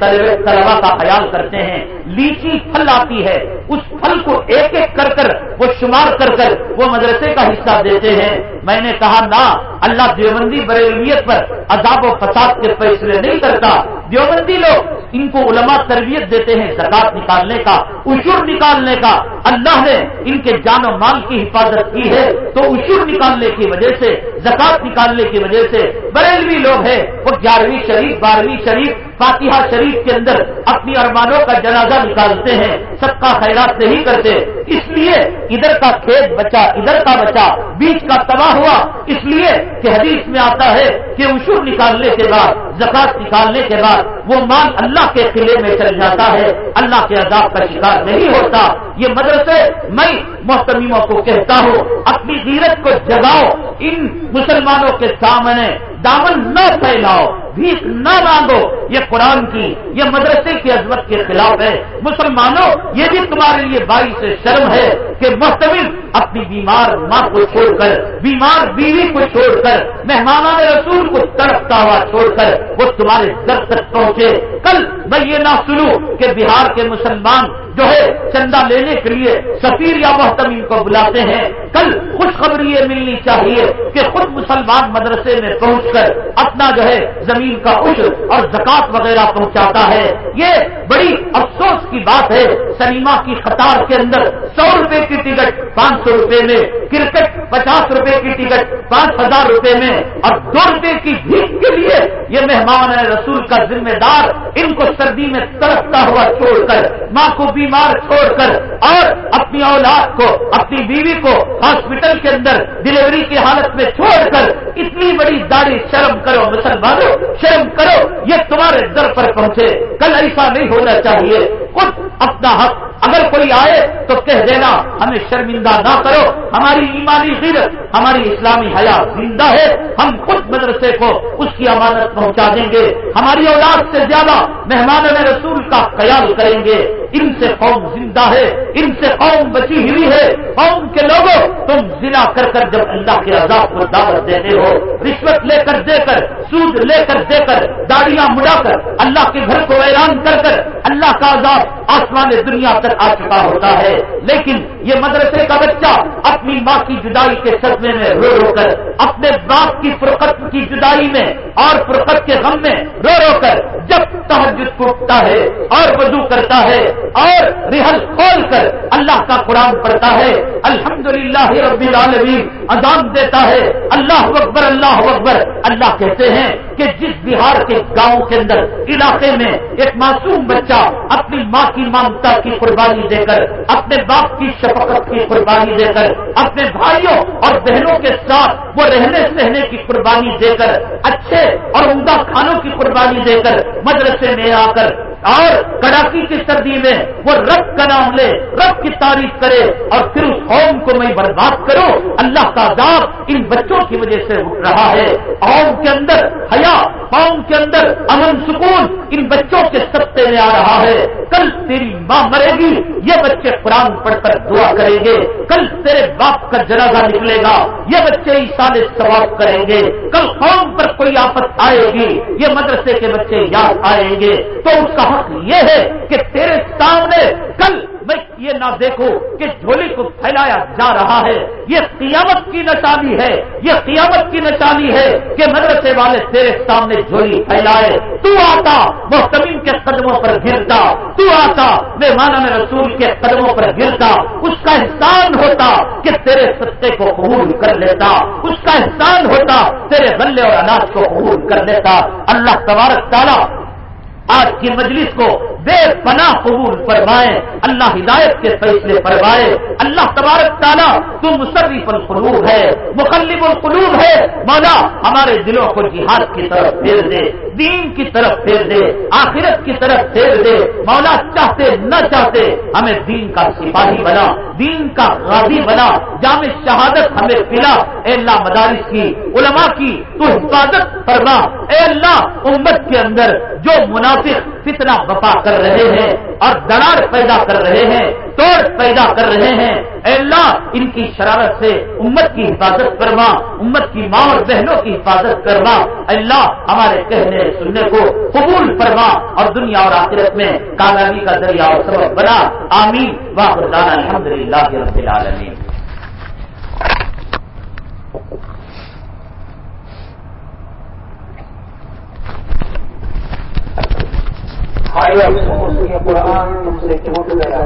طلبا کا خیال کرتے ہیں۔ لیچی پھل آتی ہے۔ اس پھل کو ایک ایک کر کر وہ شمار کر کر وہ مدرسے کا حصہ دیتے ہیں۔ میں نے کہا، نہ، اللہ دیوبندی بریلویت پر عذاب و فساد کے فیصلے نہیں کرتا۔ دیوبندی لوگ ان کو علماء تربیت دیتے ہیں زکات نکالنے کا اشور نکالنے کا۔ اللہ نے ان کے جان و مال کی حفاظت کی ہے۔ تو اشور نکالنے کی وجہ سے، زکات نکالنے کی وجہ سے۔ بریلوی لوگ ہیں، وہ گیارہویں شریف، بارہویں شریف، فاتحہ شریف کے اندر اپنی ارمانوں کا جنازہ نکالتے ہیں۔ سب کا خیرات نہیں کرتے۔ اس لیے ادھر کا کھیت بچا، ادھر کا بچا۔ بیچ کا تباہ ہوا۔ اس لیے کہ حدیث میں آتا ہے کہ اشور نکالنے کے بعد، زکات نکالنے کے بعد وہ مال اللہ کے قلعے میں چل جاتا ہے۔ اللہ کے عذاب کا شکار نہیں ہوتا۔ یہ مدرسے، میں محتمیموں کو کہتا ہوں، اپنی غیرت کو جگاؤ ان مسلمانوں کے سامنے دامن نہ پھیلاؤ، بھیک نہ مانگو۔ یہ قرآن کی، یہ مدرسے کی عظمت کے خلاف ہے۔ مسلمانوں، یہ بھی تمہارے لیے بائی سے شرم ہے کہ محتمل اپنی بیمار ماں کو چھوڑ کر، بیمار بیوی کو چھوڑ کر مہمانوں رسول کو تڑپتا ہوا چھوڑ کر وہ تمہارے در تک پہنچے۔ کل میں یہ نہ سنوں کہ بہار کے مسلمان جو ہے چندہ لینے کے لیے سفیر یا محتمین کو بلاتے ہیں۔ کل خوشخبری یہ ملنی چاہیے کہ خود مسلمان مدرسے میں پہنچ کر اپنا جو ہے زمین کا عشر اور زکات وغیرہ پہنچاتا ہے۔ یہ بڑی افسوس کی بات ہے۔ سنیما کی قطار کے اندر سو روپے کی ٹکٹ، پانچ سو روپے میں۔ کرکٹ، پچاس روپے کی ٹکٹ، پانچ ہزار روپے میں۔ اور دو روپے کی بھیک کے لیے یہ مہمان رسول کا ذمہ دار۔ ان کو سردی میں تڑپتا ہوا چھوڑ کر، ماں کو بیمار چھوڑ کر اور اپنی اولاد کو، اپنی بیوی کو ہاسپٹل کے اندر ڈلیوری کی حالت میں چھوڑ کر اتنی بڑی داڑھی شرم کرو مسلمانوں شرم کرو، یہ تمہارے در پر پہنچے۔ کل ایسا نہیں ہونا چاہیے۔ خود اپنا حق اگر کوئی آئے تو کہہ دینا، ہمیں شرمندہ نہ کرو۔ ہماری ایمانی غیرت، ہماری اسلامی حیات زندہ ہے۔ ہم خود مدرسے کو اس کی امانت پہنچا دیں گے۔ ہماری اولاد سے زیادہ مہمان رسول کا خیال کریں گے۔ ان سے قوم زندہ ہے، ان سے قوم بچی ہوئی ہے۔ قوم کے لوگوں، تم ضلع کر کر جب اللہ کے عذاب کو دعوت دیتے ہو، رشوت لے کر دے کر، سود لے کر، دے کر، داڑیاں مڑا کر، اللہ کے گھر کو ویران کر کر اللہ کا عذاب آسمان دنیا تک آ چکا ہوتا ہے۔ لیکن یہ مدرسے کا بچہ اپنی ماں کی جدائی کے صدمے میں رو رو کر، اپنے باپ کی فرقت کی جدائی میں اور فرقت کے غم میں رو رو کر، جب تحجد ٹوٹتا ہے اور وضو کرتا ہے اور رحل کھول کر اللہ کا قرآن پڑھتا ہے الحمد للہ رب العالمین، اذان دیتا ہے، اللہ اکبر اللہ اکبر اللہ کہتے ہیں کہ جس بہار کے گاؤں کے اندر علاقے میں ایک معصوم بچہ اپنی ماں کی مانگتا کی قربانی دے کر، اپنے باپ کی شفقت کی قربانی دے کر، اپنے بھائیوں اور بہنوں کے ساتھ وہ رہنے سہنے کی قربانی دے کر، اچھے اور عمدہ کھانوں کی قربانی دے کر مدرسے میں آ کر اور کڑاکی کی سردی میں وہ رب کا نام لے، رب کی تعریف کرے، اور پھر اس قوم کو میں برباد کروں۔ اللہ کا عذاب ان بچوں کی وجہ سے اٹھ رہا ہے۔ قوم کے اندر حیا، قوم کے اندر امن، سکون ان بچوں کے سطح میں آ رہا ہے۔ کل تیری ماں مرے گی، یہ بچے قرآن پڑھ کر دعا کریں گے۔ کل تیرے باپ کا جنازہ نکلے گا، یہ بچے عیسال ثواب کریں گے۔ کل قوم پر کوئی آفت آئے گی، یہ مدرسے کے بچے یاد آئیں گے۔ تو اس کا حق یہ ہے کہ تیرے سامنے کل میں یہ نہ دیکھو کہ جھولی کو پھیلایا جا رہا ہے۔ یہ قیامت کی نشانی ہے۔ یہ قیامت کی نشانی ہے کہ مدرسے والے تیرے سامنے جھولی پھیلائے۔ تو آتا محتمین کے قدموں پر گرتا۔ تو آتا مہمان میں رسول کے قدموں پر گرتا۔ اس کا احسان ہوتا کہ تیرے ستے کو قبول کر لیتا۔ اس کا احسان ہوتا تیرے غلے اور اناج کو قبول کر لیتا۔ اللہ تبارک تعالیٰ آج کی مجلس کو بے پناہ قبول فرمائے، اللہ ہدایت کے فیصلے فرمائے، اللہ تبارک تعالیٰ تو مصرف القلوب ہے مخلب القلوب ہے، مولا ہمارے دلوں کو جہاد کی طرف پھیر دے، دین کی طرف پھیر دے، آخرت کی طرف پھیر دے، مولا چاہتے نہ چاہتے ہمیں دین کا سپاہی بنا، دین کا غازی بنا، جامع شہادت ہمیں پلا اے اللہ مدارس کی، علماء کی، تو حفاظت فرما، اے اللہ امت کے اندر جو منا فتنہ بپا کر رہے ہیں اور درار پیدا کر رہے ہیں، توڑ پیدا کر رہے ہیں۔ اے اللہ، ان کی شرارت سے امت کی حفاظت کروا امت کی ماں اور بہنوں کی حفاظت کروا اللہ، ہمارے کہنے سننے کو قبول فرما اور دنیا اور آخرت میں کامیابی کا ذریعہ اور سبب بنا۔ آمین۔ واہ الحمد للہ رب العالمین۔ قرآن تم سے چھوٹ گیا